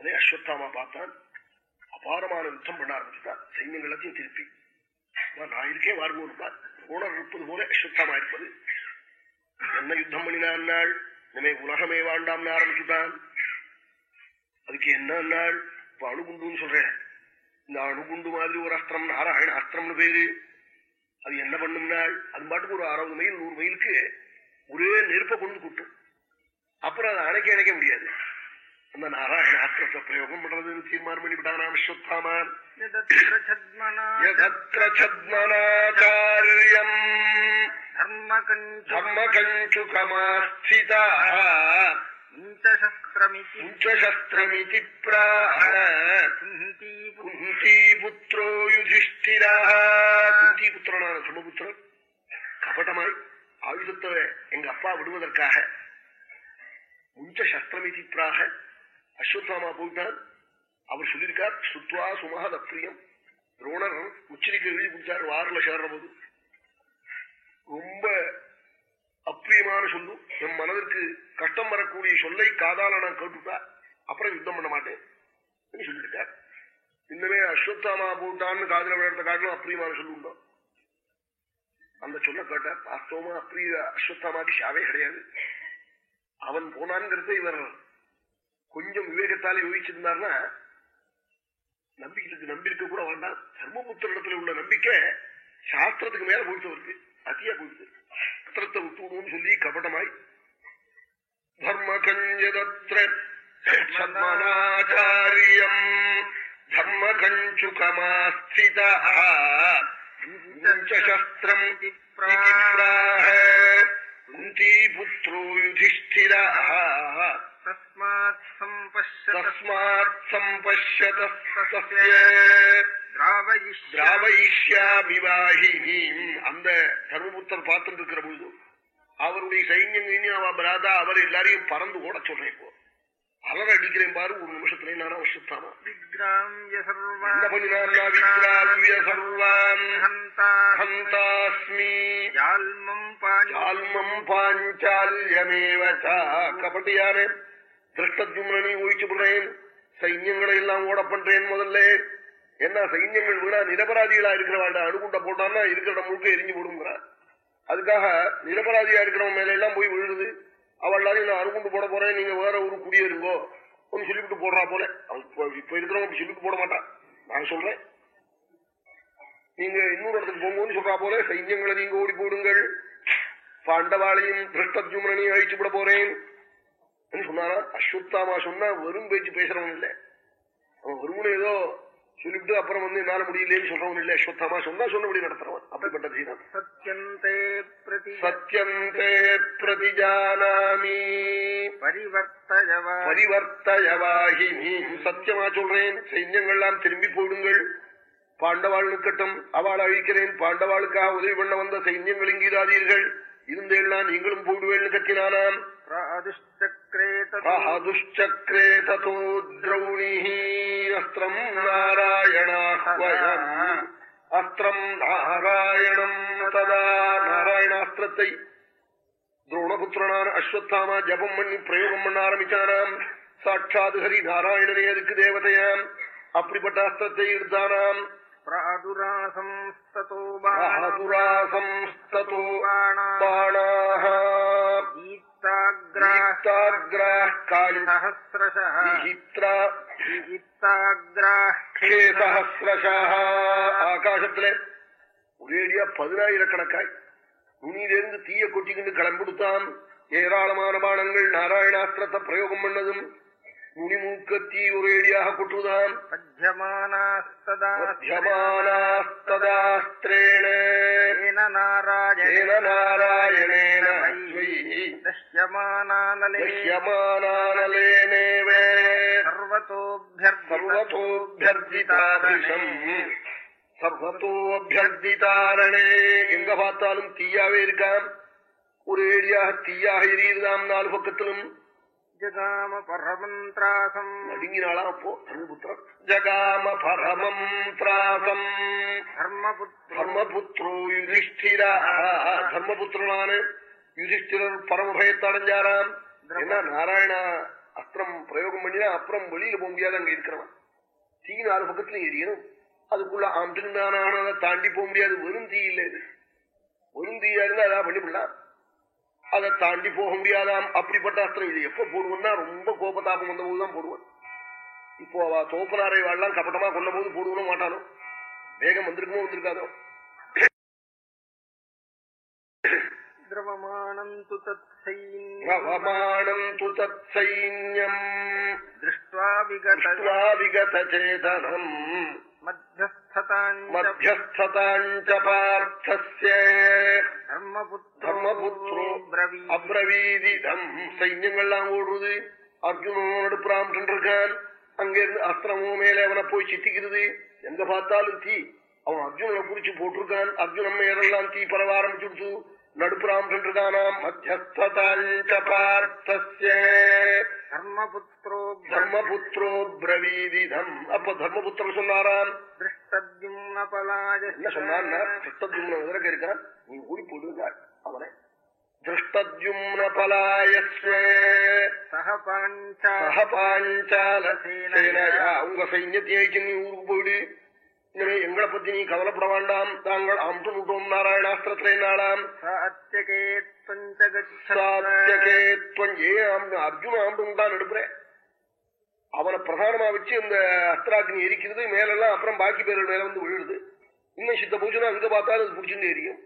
Speaker 2: உடனே அஸ்வத்தாமா பார்த்தான். அபாரமான யுத்தம் பண்ண ஆரம்பிச்சுட்டான். சைன்யங்கள் எல்லாத்தையும் திருப்பி. நான் இருக்கே வாருங்க ஓனர் இருப்பது போல அஸ்வத்தாமா இருப்பது. என்ன யுத்தம் பண்ணினான் நாள் இனிமே உலகமே வாண்டாம்னு ஆரம்பிச்சுட்டான். அதுக்கு என்ன நாள் இப்ப அணுகுண்டுன்னு சொல்றேன். இந்த அணுகுண்டு மாதிரி ஒரு அஸ்திரம் நாராயண அஸ்திரம்னு பேரு. அது என்ன பண்ணும் நாள் அது பாட்டுக்கு ஒரு அறுபது மைல் நூறு மைலுக்கு ஒரே நெருப்பை கொண்டு கூட்டும். அப்புறம் அதை அணைக்க அணைக்க முடியாது. அந்த நாராயண அஸ்திரத்தை பிரயோகம் பண்றதுன்னு தீர்மானம் பண்ணிவிட்டானாம் அஸ்வத்தாமான் யதத்ரச்சத்மனாச்சாரியம் தர்மகஞ்சுகமாஸ்திதா உஞ்சசஸ்திரமிதி பிராஹ குந்தீபுத்திரோ யுதிஷ்டிரா குந்தீபுத்திரனான சமபுத்திரன் கபட்டமாய் ஆயுதத்தை எங்க அப்பா விடுவதற்காக முஞ்ச சஸ்திரமிதி பிராக அஸ்வத்தாமா போயிட்டான் அவர் சொல்லியிருக்கார் சுத்வா சுமகத அப்பிரியம் துரோணர் உச்சரிக்க எழுதி கொடுத்தார் வாரில் சேர்ற போது. ரொம்ப அப்பிரியமான சொல்லு. என் மனதிற்கு கஷ்டம் வரக்கூடிய சொல்லை காதால நான் கேட்டுட்டா அப்புறம் யுத்தம் பண்ண மாட்டேன் சொல்லியிருக்கார். இன்னுமே அஸ்வத்தாமா போட்டான்னு காதல விளையாட்ட காட்டிலும் அப்பிரியமான சொல்லுண்டோம் அந்த சொல்ல கேட்டார். வாஸ்தவமா அப்பிரிய அஸ்வத்தாமாக்கு ஷாவே கிடையாது. அவன் போனான்ங்கிறத இவர் கொஞ்சம் விவேகத்தாலே யோகிச்சிருந்தார்னா நம்பிக்கைக்கு நம்பிக்கை கூட வேண்டாம் தர்மபுத்திரத்துல உள்ள நம்பிக்கை சாஸ்திரத்துக்கு மேல போயிட்டு வருது அதியா போயிடுது அஸ்திரத்தை விட்டுணும்னு சொல்லி கபடமாய் தர்ம கஞ்சதத்ரமனாச்சாரியம் தர்ம கஞ்சுகமாஸ்திதம் குந்தீபுத்ரோ யுதிஷ்டிரா திராவயிஷ்யாபிவாஹினீம் அந்த தர்மபுத்தர் பார்த்துட்டு இருக்கிற பொழுது அவருடைய சைன்யம் அவ பிராதா அவர் எல்லாரையும் பறந்து கூட சொல்றேன் அலற அடிக்கிறேன் பாரு ஒரு நிமிஷத்துல நானா வசுத்தாமா கபட்டியானே திருஷ்டஜும்னனை ஒழிச்சுடுறேன் சைன்யங்களை எல்லாம் ஓட பண்றேன் முதல்ல. என்ன சைன்யங்கள் வீணா நிரபராதிகளா இருக்கிறவாட அணுகுண்ட போட்டான்னா இருக்கிற முழுக்க எரிஞ்சு போடுங்கிறான் அதுக்காக நிரபராதியா இருக்கிறவன் மேல எல்லாம் போய் விழுது. அவள் எல்லாரையும் நான் அருகுண்டு போட போறேன் நீங்க வேற ஒரு குடியேறுங்கோ. ஒன்னு சொல்லிவிட்டு போடுறா போல. அவன் இப்ப இருக்கிறவங்க அப்படி சொல்லிட்டு போட மாட்டான். நான் சொல்றேன். நீங்க இன்னொரு இடத்துக்கு போங்கன்னு சொல்றா போல. சைன்யங்களை நீங்க ஓடி போடுங்கள். பாண்டவாளையும் திருஷ்டத்யுமனையும் அழிச்சு விட போறேன். சொன்னாரா அஸ்வத்தாமா சொன்னா வெறும் பேச்சு பேசுறவன் இல்ல. அவன் வெறுமனு ஏதோ சொல்லிவிட்டு அப்புறம் வந்து என்னால முடியலன்னு சொல்றவன் இல்ல அஸ்வத்தமா சொன்னா சொன்னபடி நடத்துறவன். அப்படிப்பட்ட
Speaker 1: ஜீவன்
Speaker 2: சத்தியந்தே பிரதிஜானாமி. பரிவர்த்தயவாஹிமி சத்தியமா சொல்றேன் சைன்யங்கள்லாம் திரும்பி போயிடுங்கள் பாண்டவாள் நிற்கட்டும் அவள் அழிக்கிறேன் பாண்டவாளுக்காக உதவி பண்ண வந்த சைன்யங்கள் இங்கிராதீர்கள் இருந்தெல்லாம் நீங்களும் போடுவேள் கத்தினானாம் துஷ்சக்ரேதோத்ரௌணிஸ்திரம் நாராயணா அஸ்திரம் நாராயணம் ததா நாராயணாஸ்திரத்தை துரோணபுத்திரனான அஸ்வத்தாமா ஜபம் பண்ணி பிரயோகம் பண்ண ஆரம்பிச்சானாம். சாட்சாது ஹரி நாராயணனே அதுக்கு தேவதையாம். அப்படிப்பட்ட அஸ்திரத்தை எடுத்தானாம்.
Speaker 1: प्रादुरासंस्ततो
Speaker 2: ஆதுராசம்ஸ்ததோ பாணாः
Speaker 1: दीप्ताग्राः
Speaker 2: காலி
Speaker 1: सहस्रशः
Speaker 2: விஹித்ரா
Speaker 1: दीप्ताग्राः
Speaker 2: ஹே சஹசிரஷாக ஆகாசத்துல ஒரேடியா பதினாயிரக்கணக்காய் நுனியிலிருந்து தீய கொட்டிக்கிண்டு கிளம்பிடுத்தான் ஏராளமான பானங்கள் நாராயணாஸ்திரத்தை பிரயோகம் பண்ணதும் நுனிமூக்கத்தீ ஒரேடியாக கொட்டுதான் சர்வத்தோபியர்த்தாரணே எங்க பார்த்தாலும் தீயாவே இருக்கான் ஒரேடியாக தீயாக எரியுதாம் நாலு பக்கத்திலும்.
Speaker 1: ஜகாம பரமம் திராசம்
Speaker 2: நடுங்கினாளா அப்போ தர்மபுத்திரன் ஜகாம பரமம் திராசம் தர்மபுத்திரோ யுதிஷ்டிர. தர்மபுத்திரனான யுதிஷ்டிரர் பரமபயத்தை அடைஞ்சாராம் ஏன்னா நாராயணா அஸ்திரம் பிரயோகம் பண்ணினா அப்புறம் வெளியில போக முடியாது அங்க இருக்கிறவன். தீ நாலு பக்கத்துல எரியணும் அதுக்குள்ள அம்பிருந்தானானதை தாண்டி போக முடியாது. வெறும் தீ இல்லை இது. வெறும் தீயா இருந்தா அதான் பண்ணிவிடலாம். அதை தாண்டி போக முடியாதாம். அப்படிப்பட்ட அஸ்திரம் இது. எப்ப போடுவோம்னா ரொம்ப கோபதாபம் வந்த போதுதான் போடுவான் இப்போ அவ தோப்பனாரை வாழலாம் கபட்டமா கொண்ட போது போடுவோம் மாட்டானோ வேகம் வந்திருக்குமோ வந்திருக்காதோ? திரவமானம் து தத்சைன்யம் து
Speaker 1: தத்சைன்யம் திருஷ்டுவா
Speaker 2: விகதச்சேதனம் மத்தியஸ்தாஞ்ச பார்த்தஸ்ய தர்மபுத்ரோ
Speaker 1: அப்ரவீதி
Speaker 2: தம் சைன்யங்கள்லாம் ஓடுறது அர்ஜுனோடு பிராமன் இருக்கான் அங்கிருந்து அஸ்திரமோ மேல அவனை போய் சித்திக்கிறது எங்க பார்த்தாலும் தீ அவன் அர்ஜுனனை குறிச்சு போட்டிருக்கான் அர்ஜுனம் மேலெல்லாம் தீ பரவ ஆரம்பிச்சுடுச்சு நடுப்புறாம் சென்றுதானாம் மத்தியஸ்தாஞ்ச பார்த்தஸ்ய
Speaker 1: தர்மபுத்திரோ
Speaker 2: தர்மபுத்திரோ பிரவீதிதம். அப்ப தர்மபுத்திரன் சொன்னாராம். என்ன சொன்னார் திருஷ்டத்யும்ன எதற்கு இருக்கான் நீ ஓடி போடுவார் அவனை திருஷ்டத்யும்ன பலாயஸ்வே. சக பாஞ்சால சேனாயா. நீ ஊருக்கு போயிடு எனவே எங்களை பத்தி நீ கவலைப்பட வேண்டாம். தாங்கள் அமுட்டு முட்டோம் நாராயணாஸ்திரத்திலே நாளாம். அர்ஜுன அம்பும் தான் எடுப்புறேன் அவனை பிரதானமா வச்சு இந்த அஸ்திராக்னி எரிக்கிறது. மேலெல்லாம் அப்புறம் பாக்கி பேர்கள் மேல வந்து விழுது. இன்னும் சித்த பூஜனா அங்க பார்த்தாலும் அது பிடிச்சுட்டு எரியும்.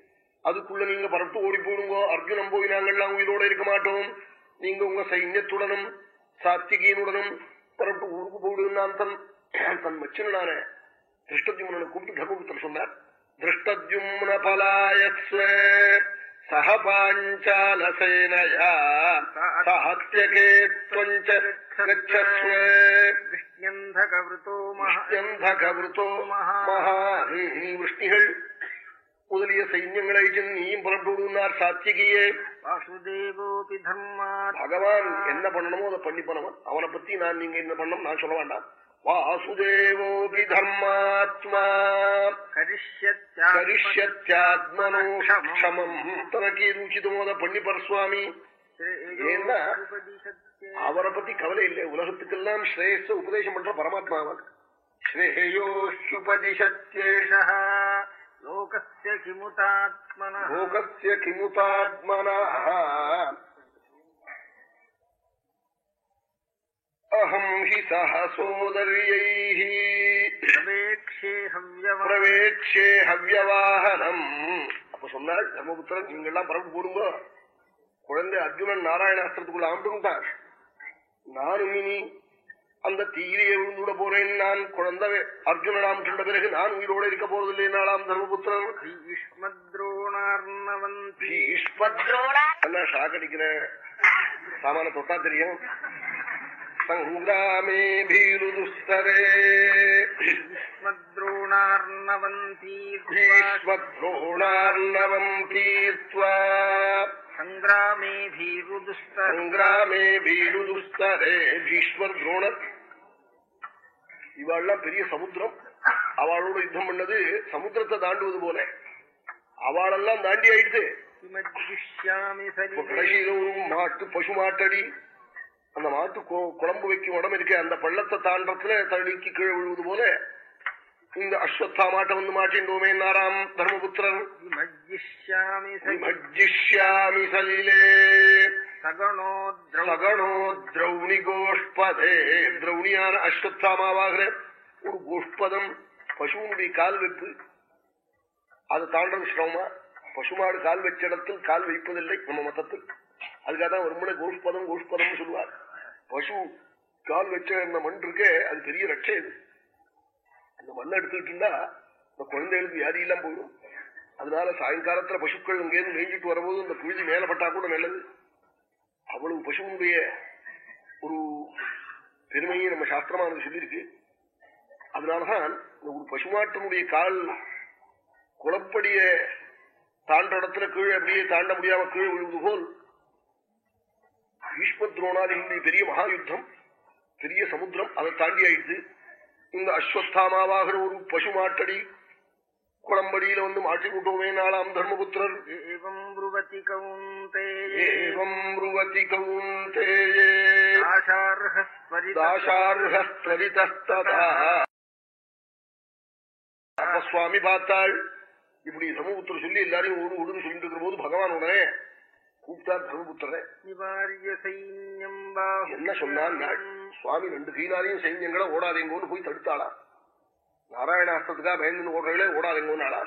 Speaker 2: அதுக்குள்ள நீங்க பரட்டு ஓடி போடுங்கோ. அர்ஜுனம் போய் நாங்கள்லாம் உயிரோட இருக்க மாட்டோம். நீங்க உங்க சைன்யத்துடனும் சாத்திகியனுடனும் பரட்டு ஊருக்கு போயிடுன்னு தன் தன் மச்சனானே திருஷ்டத்யும்னனை கூப்பிட்டு தர்மபுத்தர் சொன்னார் திருஷ்டத்யும்ன பலாயஸ்வ சக பாஞ்சாலசேனையா விஷ்ணிகள் முதலிய സൈന്യങ്ങളെ നീയും പുറപ്പെടുന്നാർ സാത്വികിയെ
Speaker 1: வாசுதேவோபி தர்மா
Speaker 2: பகவான் என்ன பண்ணணுமோ அதை பண்ணி பண்ணவன் அவனை பத்தி நான் நீங்க என்ன பண்ணணும் நான் சொல்ல வேண்டாம். வாசுதேவோபி தர்மாத்மா கரிஷ்யத்யாத்மனோ க்ஷமம் தனக்கு எது உச்சிதமோ அதை பண்ணி பர சுவாமி ஏன்னா அவரை பத்தி கவலை இல்லை உலகத்துக்கெல்லாம் ஸ்ரேயஸ உபதேசம் பண்ற பரமாத்மாவன் ஸ்ரேயோஷுபதிஷத்யேஷ
Speaker 1: லோகஸ்ய கிமுதாத்மன
Speaker 2: அஹம் ஹி
Speaker 1: ஹவ்யவா
Speaker 2: பிரவேக்ஷே ஹவ்யவாகனம் அப்ப சொன்னாள் தர்மபுத்திரன் நீங்கெல்லாம் பரப்பு போடுங்க. குழந்தை அர்ஜுனன் நாராயணாஸ்திரத்துக்குள்ள ஆண்டுட்டார் நானும் இனி அந்த தீரியை விழுந்துட போறேன். நான் குழந்தை அர்ஜுனனாம் சொன்ன பிறகு நான் உயிரோடு இருக்க போறதில்லை நாளாம் தர்மபுத்திரன்? என்ன ஷாக் அடிக்கிற சாமான தொட்டா தெரியும். பீருதுஸ்தரே
Speaker 1: பீஷ்மத்ரோணார்ணவந்தி
Speaker 2: பீஷ்மத்ரோணார்ணவம் தீர்த்வா
Speaker 1: சங்கிராமே பீருதுஸ்தரே
Speaker 2: பீஷ்மர் துரோணர் இவாள்லாம் பெரிய சமுத்திரம். அவளோட யுத்தம் பண்ணது சமுத்திரத்தை தாண்டுவது போல. அவளெல்லாம் தாண்டி ஆயிடுது
Speaker 1: கிமஜிஷ்யாமி
Speaker 2: இப்ப
Speaker 1: சலிலே
Speaker 2: கடைசியில ஒரு மாட்டு பசு மாட்டடி. அந்த மாட்டு குழம்பு வைக்கும் இடம் இருக்கு அந்த பள்ளத்தை தாண்டத்துல தடுக்கி கீழே விழுவது போல இந்த அஸ்வத்தா மாட்டை வந்து மாட்டின்றோமே நாராம் தர்மபுத்திரன்
Speaker 1: கிமஜிஷ்யாமி சலிலே. சகணோ
Speaker 2: திரௌணி கோஷ்பதே திரௌணியான அஸ்வத்தாமாவாகிற ஒரு கோஷ்பதம் பசுவனுடைய கால் வைப்பு. அது தாண்டது சிரமமா? பசுமாடு கால் வச்ச இடத்தில் கால் வைப்பதில்லை நம்ம மத்தத்தில். அதுக்காக தான் ஒரு முறை கோஷ்பதம் கோஷ்பதம் சொல்லுவார். பசு கால் வச்ச அந்த மண் இருக்கே அது பெரிய ரட்சை இது. அந்த மண்ணை எடுத்துக்கிட்டு இருந்தா இந்த குழந்தைகளுக்கு வியாதி எல்லாம் போயிடும். அதனால சாயங்காலத்துல பசுக்கள் இங்கேருந்து மேய்ஞ்சிட்டு வரும்போது இந்த புழுதி மேலப்பட்டா கூட நல்லது அவ்வளவு பசுனுடைய ஒரு பெருமையை நம்ம சாஸ்திரமானது சொல்லியிருக்கு. அதனாலதான் இந்த ஒரு பசுமாட்டினுடைய கால் குளப்படிய தாண்ட இடத்துல கீழே அப்படியே தாண்ட முடியாம கீழே விழுவது போல் பீஷ்ம துரோணாதிகளுடைய பெரிய மகா யுத்தம் பெரிய சமுத்திரம் அதை தாண்டி ஆயிடுது இந்த அஸ்வத்தாமாவாகிற ஒரு பசு மாட்டடி குளம்படியில வந்து மாட்டி விட்டோமே நாளாம் தர்மபுத்திரர். சுவாமி பார்த்தாள் இப்படி தர்மபுத்திர சொல்லி எல்லாரையும் ஓடு ஓடுன்னு சொல்லிட்டு இருக்கிற போது பகவான் உடனே கூப்பிட்டார்
Speaker 1: பாஹு
Speaker 2: என்ன சொன்னான்? சுவாமி ரெண்டு கையினாலையும் சைன்யங்களை ஓடாதீங்கன்னு போய் தடுத்தாளா? நாராயணாஸ்திரத்துக்காக பயந்து ஓடுறீங்களே ஓடாதீங்கன்னாளா?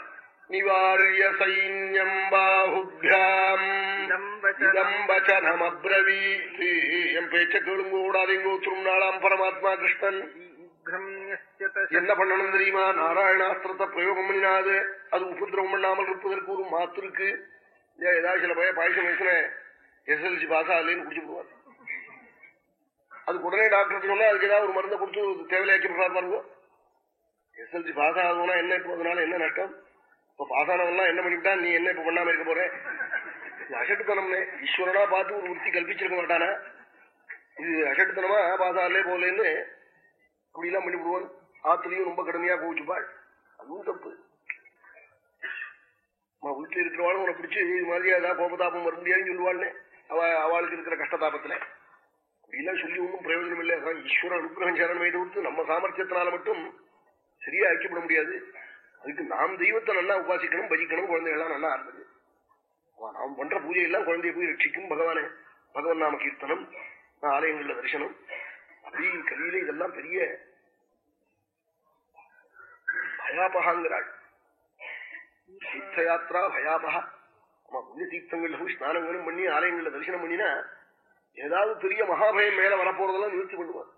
Speaker 2: நிவாரிய சைன்யம் அப்ரவீத் என் பேச்ச கேளுங்க ஓடாதீங்கோ திருநாளாம் பரமாத்மா கிருஷ்ணன். என்ன பண்ணணும் தெரியுமா? நாராயணாஸ்திரத்தை பிரயோகம் பண்ணினாது அது உபதிரவம் பண்ணாமல் இருப்பதற்கு ஒரு மாத்து இருக்கு ஏன் ஏதாவது சில பையன் பாயசம் வயசுல எஸ்எல்சி பாஸ் ஆகலன்னு குடிச்சு போடுவார் அதுக்கு உடனே டாக்டர் சொன்னா அதுக்கு ஏதாவது ஒரு மருந்தை கொடுத்து தேவையாக்கி பாருங்க எஸ்எல்சி பாஸ் ஆகுதுன்னா என்ன இப்போ அதனால என்ன நஷ்டம் இப்ப பாஸ் ஆனவன்லாம் என்ன பண்ணிவிட்டா நீ என்ன இப்ப பண்ணாம இருக்க போற இது அசட்டுத்தனம்னே ஈஸ்வரனா பார்த்து ஒரு உறுத்தி கல்பிச்சிருக்க மாட்டானா இது அசட்டுத்தனமா பாஸ் ஆகலே போகலன்னு இப்படிலாம் பண்ணி விடுவான் ஆத்துலயும் ரொம்ப கடுமையா கோவிச்சுப்பாள் அதுவும் தப்பு அம்மா வீட்டுல இருக்கிறவாளும் உனக்கு பிடிச்சி இது மாதிரி ஏதாவது கோபதாபம் வர முடியாதுன்னு சொல்லுவாள்னே. அவ அவளுக்கு இருக்கிற கஷ்டதாபத்துல. இப்படிலாம் சொல்லி ஒன்றும் பிரயோஜனம் இல்லை. அதான் ஈஸ்வர அனுகிரகம் சேரணுமே கொடுத்து நம்ம சாமர்த்தியத்தினால மட்டும் சரியா ஐக்கியப்பட முடியாது. அதுக்கு நாம் தெய்வத்தை நல்லா உபாசிக்கணும் பஜிக்கணும் குழந்தைகள்லாம் நல்லா இருந்தது நாம் பண்ற பூஜை எல்லாம் குழந்தைய போய் ரட்சிக்கும் பகவானே. பகவன் நாம கீர்த்தனம் ஆலயங்கள்ல தரிசனம். அப்படி கலியில இதெல்லாம் பெரிய பயாபகாங்கிறாள். தீர்த்த யாத்திரா பயாபகா நம்ம புண்ணிய தீர்த்தங்களும் ஸ்நானங்களும் பண்ணி ஆலயங்களில் தரிசனம் பண்ணினா ஏதாவது பெரிய மகாபயம் மேல வரப்போறதெல்லாம் நிறுத்தி பண்ணுவான்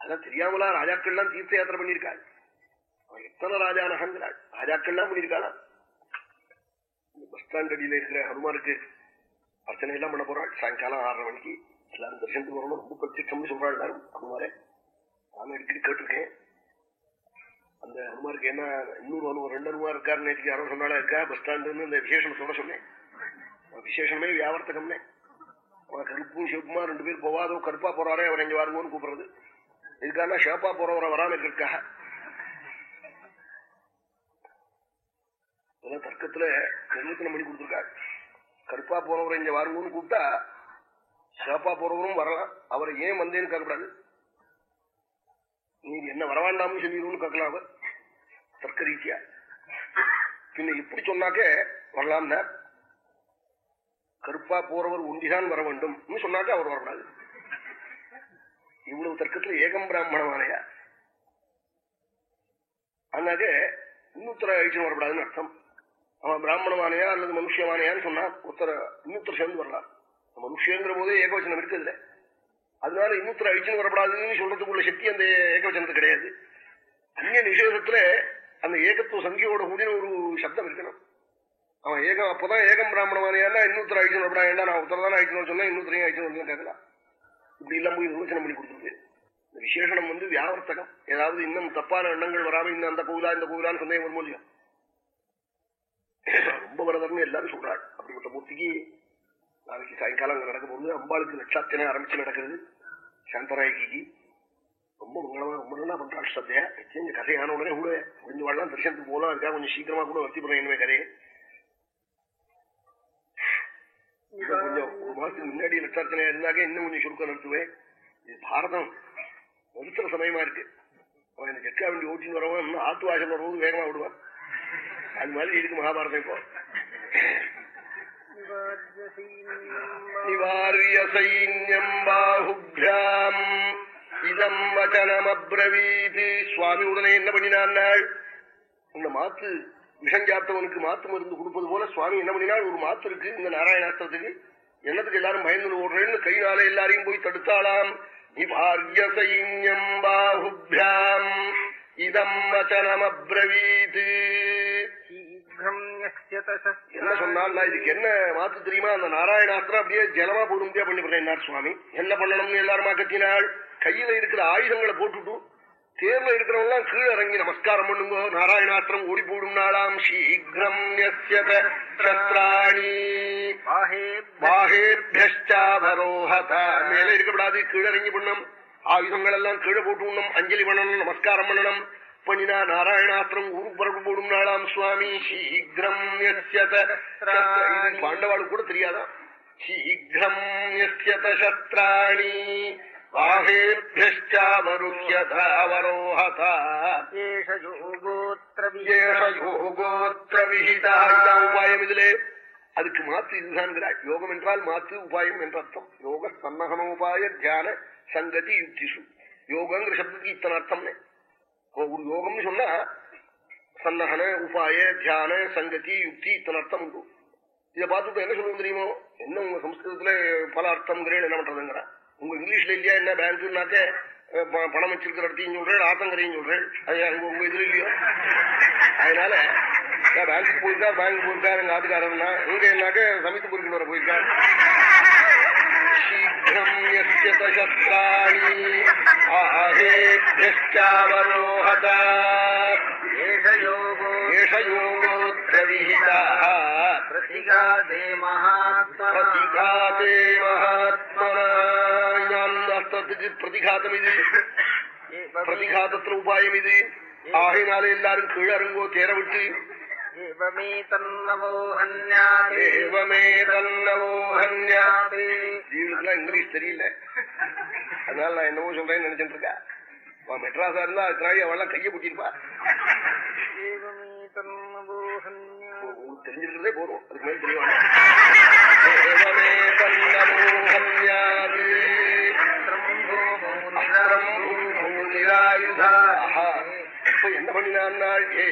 Speaker 2: அதான் தெரியாமலா ராஜாக்கள்லாம் தீர்த்த யாத்திரை பண்ணியிருக்காள். அவன் எத்தனை ராஜா நகங்கிறாள் ராஜாக்கள்லாம் பண்ணியிருக்காளா? பஸ் ஸ்டாண்ட் அடியில இருக்கிற ஹனுமானுக்கு அர்ச்சனை எல்லாம் பண்ண போறாள். சாயங்காலம் ஆறரை மணிக்கு எல்லாரும் தரிசனத்துக்கு வரணும். ரொம்ப பிரத்யட்சம்னு சொல்றாள் எல்லாரும். ஹனுமாரே நானும் அடிக்கடி கேட்டிருக்கேன். அந்த ஹனுமாருக்கு என்ன இன்னொரு ஹனுமார் ரெண்டு ஹனுமார் இருக்காரு நேற்று யாரோ சொன்னாலும் இருக்கா பஸ் ஸ்டாண்டுன்னு இந்த விசேஷம் சொல்ல சொன்னேன். விசேஷமே வியாபாரத்தகம்னே அவன் கருப்பும் சிவப்புமா ரெண்டு பேர் போவாதோ கருப்பா போறாரே அவர் எங்க வாருங்கன்னு கூப்பிடுறது. இதுக்கான ஷேப்பா போறவரை வராம இருக்கிறதுக்காக இதெல்லாம் தர்க்கத்துல நிர்வச்சனம் பண்ணி கொடுத்துருக்காரு. கருப்பா போறவரை இங்க வாருங்கன்னு கூப்பிட்டா ஷேப்பா போறவரும் வரலாம். அவரை ஏன் வந்தேன்னு கேட்கக்கூடாது. நீ என்ன வரவாண்டாம்னு சொல்லிடுன்னு கேட்கலாம் அவர். தர்க்க ரீதியா பின்ன இப்படி சொன்னாக்க வரலாம்னா கருப்பா போறவர் ஒண்டிதான் வர வேண்டும் சொன்னாக்க அவர் வரக்கூடாது. இவ்வளவு தர்க்கத்துல ஏகம் பிராமணமானையா? அதனாக்க இன்னொருத்தர அழிச்சு வரக்கூடாதுன்னு அர்த்தம். அவன் பிராமணமானையா அல்லது மனுஷமானையான்னு சொன்னா ஒருத்தர இன்னொருத்தர் சேர்ந்து வரலாம். மனுஷங்கிற போதே ஏகவச்சனம் இருக்குதுல்ல. அதனால இன்னொருத்தர் அழிச்சுன்னு வரப்படாதுன்னு சொல்றதுக்குள்ள சக்தி அந்த ஏகவச்சனத்துக்கு கிடையாது. அந்நிய நிஷேதத்துல அந்த ஏகத்துவ சங்கியோட கூடிய ஒரு சப்தம் இருக்கணும். அவன் ஏகம் அப்பதான் ஏகம் பிராமணமானியா இன்னொருத்தர் அழிச்சு வரப்படா ஏண்டா நான் ஒருத்தர் தானே அழிச்சு சொன்னா இன்னொருத்தரையும் அழிச்சு வரலாம் கேட்கலாம் இப்படி எல்லாம் போய் விமோசனம் பண்ணி கொடுத்துருக்கு. இந்த விசேஷனம் வந்து வியாவர்த்தகம். ஏதாவது இன்னும் தப்பான எண்ணங்கள் வராம இன்னும் அந்த கோவிலா இந்த கோவிலான்னு சந்தேகம் வருமோ இல்லையா? ரொம்ப வரதர்னு எல்லாரும் சொல்றாள் அப்படிப்பட்ட மூர்த்திக்கு நாளைக்கு சாயங்காலம் அங்க நடக்க போகுது. அம்பாளுக்கு லட்சாத்தினை ஆரம்பிச்சு நடக்கிறது. சாந்தராய்க்கு ரொம்ப மங்களமா ரொம்ப நல்லா பண்றாள் சத்தியா இந்த கதையான உடனே கூட முடிஞ்சு வாழலாம் தரிசனத்துக்கு போகலாம் இருக்கா கொஞ்சம் சீக்கிரமா கூட பண்ணுறேன் இனிமே கதையை. கொஞ்சம் ஒரு மாசத்துக்கு முன்னாடி லட்சார்த்தனை இருந்தாக்க இன்னும் கொஞ்சம் சுருக்கம் நிறுத்துவேன் இது பாரதம். நிறுத்துற சமயமா இருக்கு. அவன் இந்த ஜட்கா வண்டி ஓட்டின்னு வரவன் ஆத்து வாசல் வரும்போது வேகமா விடுவான் அது மாதிரி இருக்கு மகாபாரதம் இப்போ. நிவாரிய சைன்யம் பாகுபியாம் இதம் வச்சனமப்ரவீது. சுவாமி உடனே என்ன பண்ணினான் இந்த மாத்து. விஷஞ்சாத்தவனுக்கு மாத்து மருந்து கொடுப்பது போல சுவாமி என்ன பண்ணினாள் ஒரு மாத்து இருக்கு இந்த நாராயணாஸ்திரத்துக்கு. என்னத்துக்கு எல்லாரும் பயந்து ஓடுறேன்னு கைனால எல்லாரையும் போய் தடுத்தாளாம். நிவாரிய சைன்யம் பாகுபியாம் இதம் வச்சனம் அப்ரவீது என்ன சொன்னால் இதுக்கு என்ன மாத்து தெரியுமா? அந்த நாராயணாஸ்திரம் அப்படியே ஜலமா போடும் முடியா பண்ணி பண்ணார் சுவாமி? என்ன பண்ணணும்னு எல்லாருமா கத்தினாள் கையில இருக்கிற ஆயுதங்களை போட்டுட்டு தேர்ல இருக்கிறவங்க கீழே இறங்கி நமஸ்காரம் பண்ணுங்க நாராயணாஸ்திரம் ஓடி போடும் நாளாம் சீக்கிரம் சஸ்திராணி மேல இருக்கப்படாது கீழே இறங்கி பண்ணும். ஆயுதங்கள் எல்லாம் கீழே போட்டு விடணும் அஞ்சலி பண்ணணும் நமஸ்காரம் பண்ணணும். பண்ணினா நாராயணாஸ்திரம் ஊரு பரப்பு போடும் நாளாம் சுவாமி. சீக்கிரம் பாண்டவாளுக்கு கூட தெரியாதான் சீக்கிரம் சஸ்திராணி உபாயம் இதுல. அதுக்கு மாத்து இதுதான் யோகம் என்றால் மாத்து உபாயம் என்ற அர்த்தம். யோக சன்னகனோபாய தியான சங்கதி யுக்திசு. யோகங்கிற சப்தத்துக்கு இத்தனை அர்த்தம்னே ஒரு யோகம்னு சொன்னா சன்னகன உபாய தியான சங்கதி யுக்தி இத்தனை அர்த்தம் உண்டு. இதை பார்த்துட்டு என்ன சொல்லுவோம் தெரியுமோ? என்ன உங்க சம்ஸ்கிருதத்துல பல அர்த்தம்ங்கிறேன் என்ன பண்றதுங்கிற. உங்க இங்கிலீஷ்ல இல்லையா என்ன பேங்க்னாக்க பணம் வச்சிருக்கிற இடத்தையும் சொல்றேன் ஆத்தங்கரையும் சொல்றேன். அது உங்க இதுல இல்லையோ? அதனால பேங்க் போயிருக்கா பேங்க் போயிருக்கா எங்க ஆத்துக்காரன்னா இங்க என்னாக்க சமித்து போயிருக்கா? வர போயிருக்கா சீக்கிரம் சஸ்திராணி ஆஹேபியவரோஹத ஏஷயோகோத்திர விஹிதா
Speaker 1: பிரதிகாதே
Speaker 2: பிரதிகாதே மகாத்மனாஸ்திரத்துக்கு பிரதிகாதம் இது பிரதிகாதத்துல உபாயம் இது ஆகையினால எல்லாரும் கீழறங்கோ
Speaker 1: ஏவமே தன்னவோஹன்யாதே
Speaker 2: இவளுக்குலாம் இங்கிலீஷ் தெரியல. அதனால நான் என்னவோ சொல்றேன்னு நினைச்சிட்டு இருக்கா மெட்ராஸா இருந்தா அதுக்கு அவெல்லாம் கையை உங்களுக்கு தெரிஞ்சிருக்கிறதே போதும். அதுக்கு மேல தெரிய வேண்டாம் ஏவமே தன்னவோஹன்யாது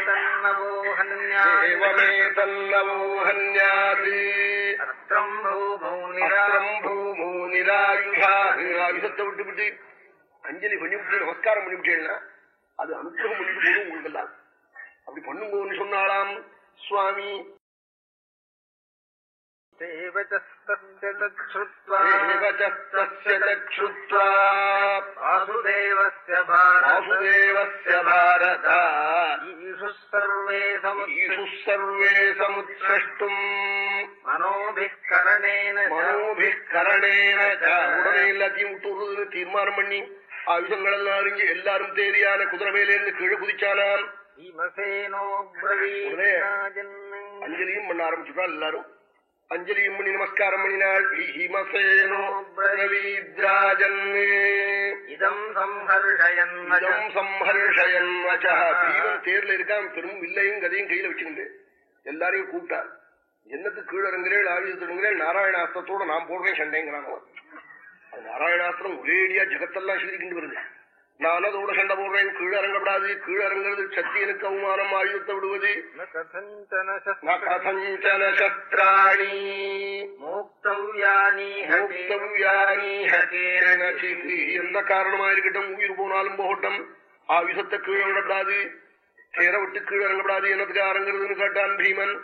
Speaker 2: இப்ப என்ன பண்ணினாள் ஏவமே ஏவமே தன்னவோஹன்யாது
Speaker 1: அஸ்திரம் பூமௌ
Speaker 2: அஸ்திரம் பூமோ நிராயுதா ஆயுதத்தை விட்டு விட்டு அஞ்சலி பண்ணிவிட்டு நமஸ்காரம் பண்ணிவிட்டேன்னா அது அனுகிரகம் பண்ணிட்டு போதும் உங்களுக்கு எல்லாம் அப்படி பண்ணுங்கன்னு சொன்னாலாம் சுவாமி
Speaker 1: சர்வே
Speaker 2: சமுத்ரஷ்டும்
Speaker 1: மனோபிः கரணேன
Speaker 2: மனோபிக் கரணேன. உடனே எல்லாத்தையும் விட்டு தீர்மானம் பண்ணி ஆயுதங்கள் எல்லாம் அறிஞ்சு எல்லாரும் தேரியான குதிரை மேலேருந்து கீழே குதிச்சானாம்
Speaker 1: பீமசேனோ
Speaker 2: உடனே அஞ்சலியும் பண்ண ஆரம்பிச்சுட்டாள் எல்லாரும் நமஸ்காரம் பண்ணினாள் பீமசேனோ பிரவீத்ராஜன்
Speaker 1: இதம் சம்ஹர்ஷயன்
Speaker 2: இதம் சம்ஹர்ஷயன் வச்சா பீமன் தேர்ல இருக்கான் பெரும் வில்லையும் கதையும் கையில வச்சுக்கிண்டு. எல்லாரையும் கூப்பிட்டார் என்னத்துக்கு கீழே இறங்குறேள் ஆயுதத்திடுங்கிறேள் நாராயணாஸ்திரத்தோட நான் போடுறேன் சண்டைங்கிறான். அது நாராயணாஸ்திரம் ஒரேடியா ஜகத்தெல்லாம் சீரிக்கிண்டு வருது. நான் அதோட சண்டை போடுறேன் கீழே இறங்கப்படாது கீழே இறங்குறது சத்தியனுக்கு அவமானம் ஆயுதத்தை விடுவது
Speaker 1: கதஞ்சன
Speaker 2: கேனசித். எந்த காரணமா இருக்கட்டும் உயிர் போனாலும் போகட்டும். ஆயுதத்தை கீழே விடப்படாது. தேர விட்டு கீழே இறங்கப்படாது என்னத்துக்கு அரங்கிறதுன்னு கேட்டான் பீமன்.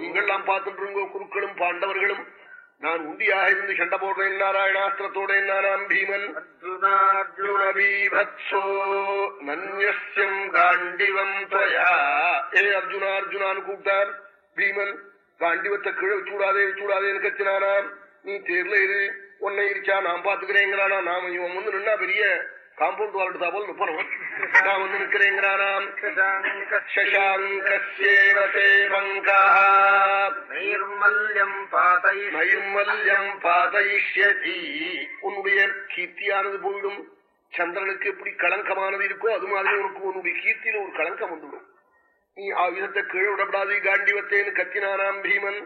Speaker 2: நீங்கள்லாம் பார்த்துட்டு இருங்கோ குருக்களும் பாண்டவர்களும். நான் உண்டியாக இருந்து சண்டை போடுறேன் நாராயணாஸ்திரத்தோட நானாம் பீமன்.
Speaker 1: அர்ஜுனார்ஜுன
Speaker 2: காண்டிவம் துவயா. ஏ அர்ஜுனா அர்ஜுனான்னு கூப்பிட்டான் பீமன். காண்டிவத்தை கீழே வச்சுடாதே வச்சுடாதேன்னு கத்தினானாம் நீ தேர்ல இரு. உன்னை இருச்சா நான் பாத்துக்கிறேங்கிறானா நாம இவன் வந்து நின்னா பெரிய காம்பவுண்ட் வாழ்டுதா போல் நிப்பனவன் நான் வந்து நிக்கிறேங்கிறானாம்
Speaker 1: நைர்மல்யம் பாதை
Speaker 2: பாதயிஷ்யதி. உன்னுடைய கீர்த்தியானது போயிடும். சந்திரனுக்கு எப்படி களங்கமானது இருக்கோ அது மாதிரி உனக்கு உன்னுடைய கீர்த்தியில ஒரு களங்கம் வந்துவிடும். நீ ஆயுதத்தை கீழே விடப்படாது காண்டிவத்தேன்னு கத்தினானாம் பீமன்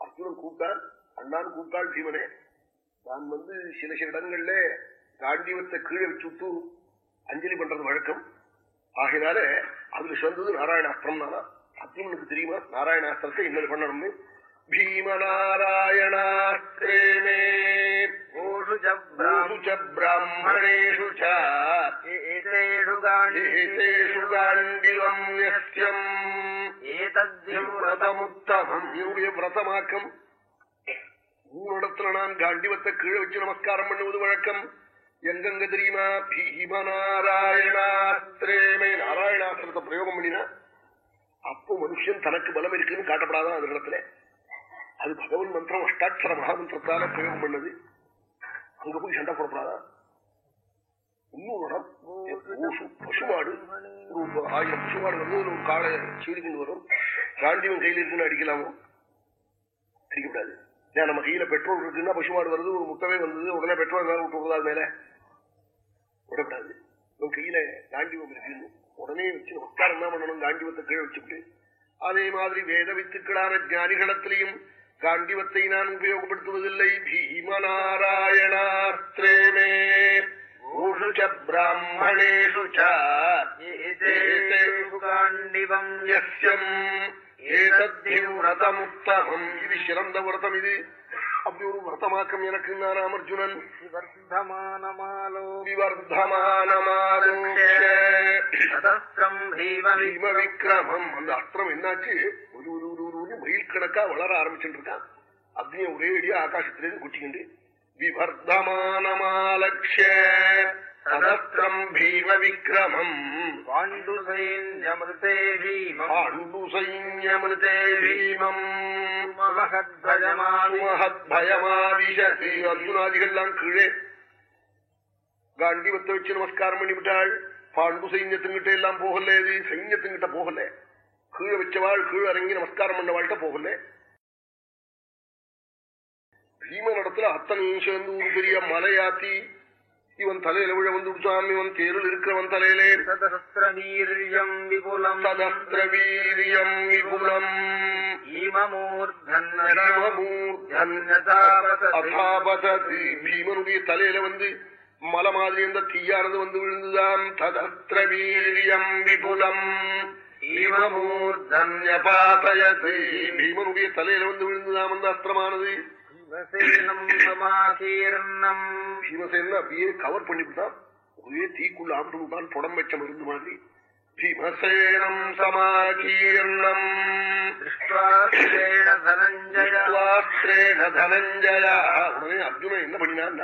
Speaker 2: அர்ஜுனன் கூப்பிட்டான் அண்ணான் கூப்பிட்டாள் பீமனே நான் வந்து சில சில இடங்கள்ல காண்டிவத்தை கீழே வச்சுட்டு அஞ்சலி பண்றது வழக்கம் ஆகினால அதுல சேர்ந்தது நாராயணாஸ்திரம் தானா அர்ஜுனனுக்கு தெரியுமா நாராயணாஸ்திரத்தை இன்னொரு பண்ணணும்னு
Speaker 1: ஓஷு ச
Speaker 2: பூஷு ச பிராமணேஷு ச
Speaker 1: ஏதேஷு காண்டி
Speaker 2: ஏதேஷு காண்டிவம் யஸ்யம்
Speaker 1: ஏதத்யம்
Speaker 2: விரதமுத்தமம் என்னுடைய விரதமாக்கம் மூணு இடத்துல நான் காண்டிவத்தை கீழே வச்சு நமஸ்காரம் பண்ணுவது வழக்கம். எங்கெங்க தெரியுமா? பீமநாராயணாஸ்திரேமே நாராயணாஸ்திரத்தை பிரயோகம் பண்ணினா அப்போ மனுஷன் தனக்கு பலம் இருக்குன்னு காட்டப்படாதான் அந்த இடத்துல. அது பகவன் மந்திரம் அஷ்டாட்சர மகாமந்திரத்தால பிரயோகம் பண்ணது. அங்க போய் சண்டை போடப்படாதா இன்னொரு பசுமாடு ஒரு ஆயிரம் பசுமாடு வந்து ஒரு காலை சீரிக்கிட்டு வரும். காண்டிவன் கையில இருக்குன்னு அடிக்கலாமோ? அடிக்கக்கூடாது ஏன் நம்ம கையில பெட்ரோல் இருக்குன்னா பசுமாடு வருது ஒரு முட்டவே வந்தது உடனே பெட்ரோல் மேல விட்டு விடுறதா மேல விடக்கூடாது. உன் கையில காண்டிவம் இருக்கு உடனே வச்சு நமஸ்காரம் தான் பண்ணணும்? காண்டிவத்தை கீழே வச்சுட்டு அதே மாதிரி வேத வித்துக்களான ஞானிகளத்திலையும் காண்டிவத்தை நான் உபயோகப்படுத்துவதில்லை. பீமநாராயணாஸ்திரேமே பிராமணேஷு
Speaker 1: காண்டிவம்
Speaker 2: யஸ்யம். ஏதத்தி விரதமுத்தமம் இது சிறந்த விரதம் இது. அப்படி ஒரு விரதமாக்கம் எனக்கு நானாம் அர்ஜுனன் விக்ரமம். அந்த அஸ்திரம் என்னாச்சு? ஒரு ஒரு மயில் கணக்கா வளர ஆரம்பிச்சுட்டு இருக்கான் அக்னிய ஒரே அடியா ஆகாசத்திலிருந்து குட்டிக்கிண்டு விவர்தமானமாலக்ஷ சதஸ்திரம் பீம விக்ரமம்
Speaker 1: பாண்டு சைன்யமிருதே பீமம்
Speaker 2: பாண்டு சைன்யமிருதே பீமம்
Speaker 1: மகத்பஜமாமி
Speaker 2: மகத்பயமாவிஷசி அர்ஜுனாதிகள்லாம் கீழே காண்டிவத்தை வச்சு நமஸ்காரம் பண்ணிவிட்டாள். பாண்டு சைன்யத்துங்கிட்ட எல்லாம் போகல இது சைன்யத்துங்கிட்ட போகல. கீழே வச்சவாள் கீழே இறங்கி நமஸ்காரம் பண்ணவாள்கிட்ட போகல. பீமன் இடத்துல அத்தனையும் சேர்ந்து ஒரு பெரிய மலையாத்தி. இவன் தலையில விழ வந்து விடுச்சான் இவன் தேரில் இருக்கிறவன் தலையிலே.
Speaker 1: சதஸ்திரவீரியம் விபுலம்.
Speaker 2: சதஸ்திர வீரியம் விபுலம் பீமனுடைய தலையில வந்து மலை மாதிரி அந்த தீயானது வந்து விழுந்துதான் ததஸ்திர வீரியம் விபுலம். பீமமூர்தன்யபாதயதி பீமனுடைய தலையில வந்து விழுந்துதாம் அந்த அஸ்திரமானது பீமசேன அப்படியே கவர் பண்ணிவிட்டான் ஒரே தீக்குள்ள ஆண்டு விட்டான் புடம் வச்ச மருந்து மாதிரி. பீமசேனம் சமாகீர்ணம் உடனே அர்ஜுனன் என்ன பண்ணினான்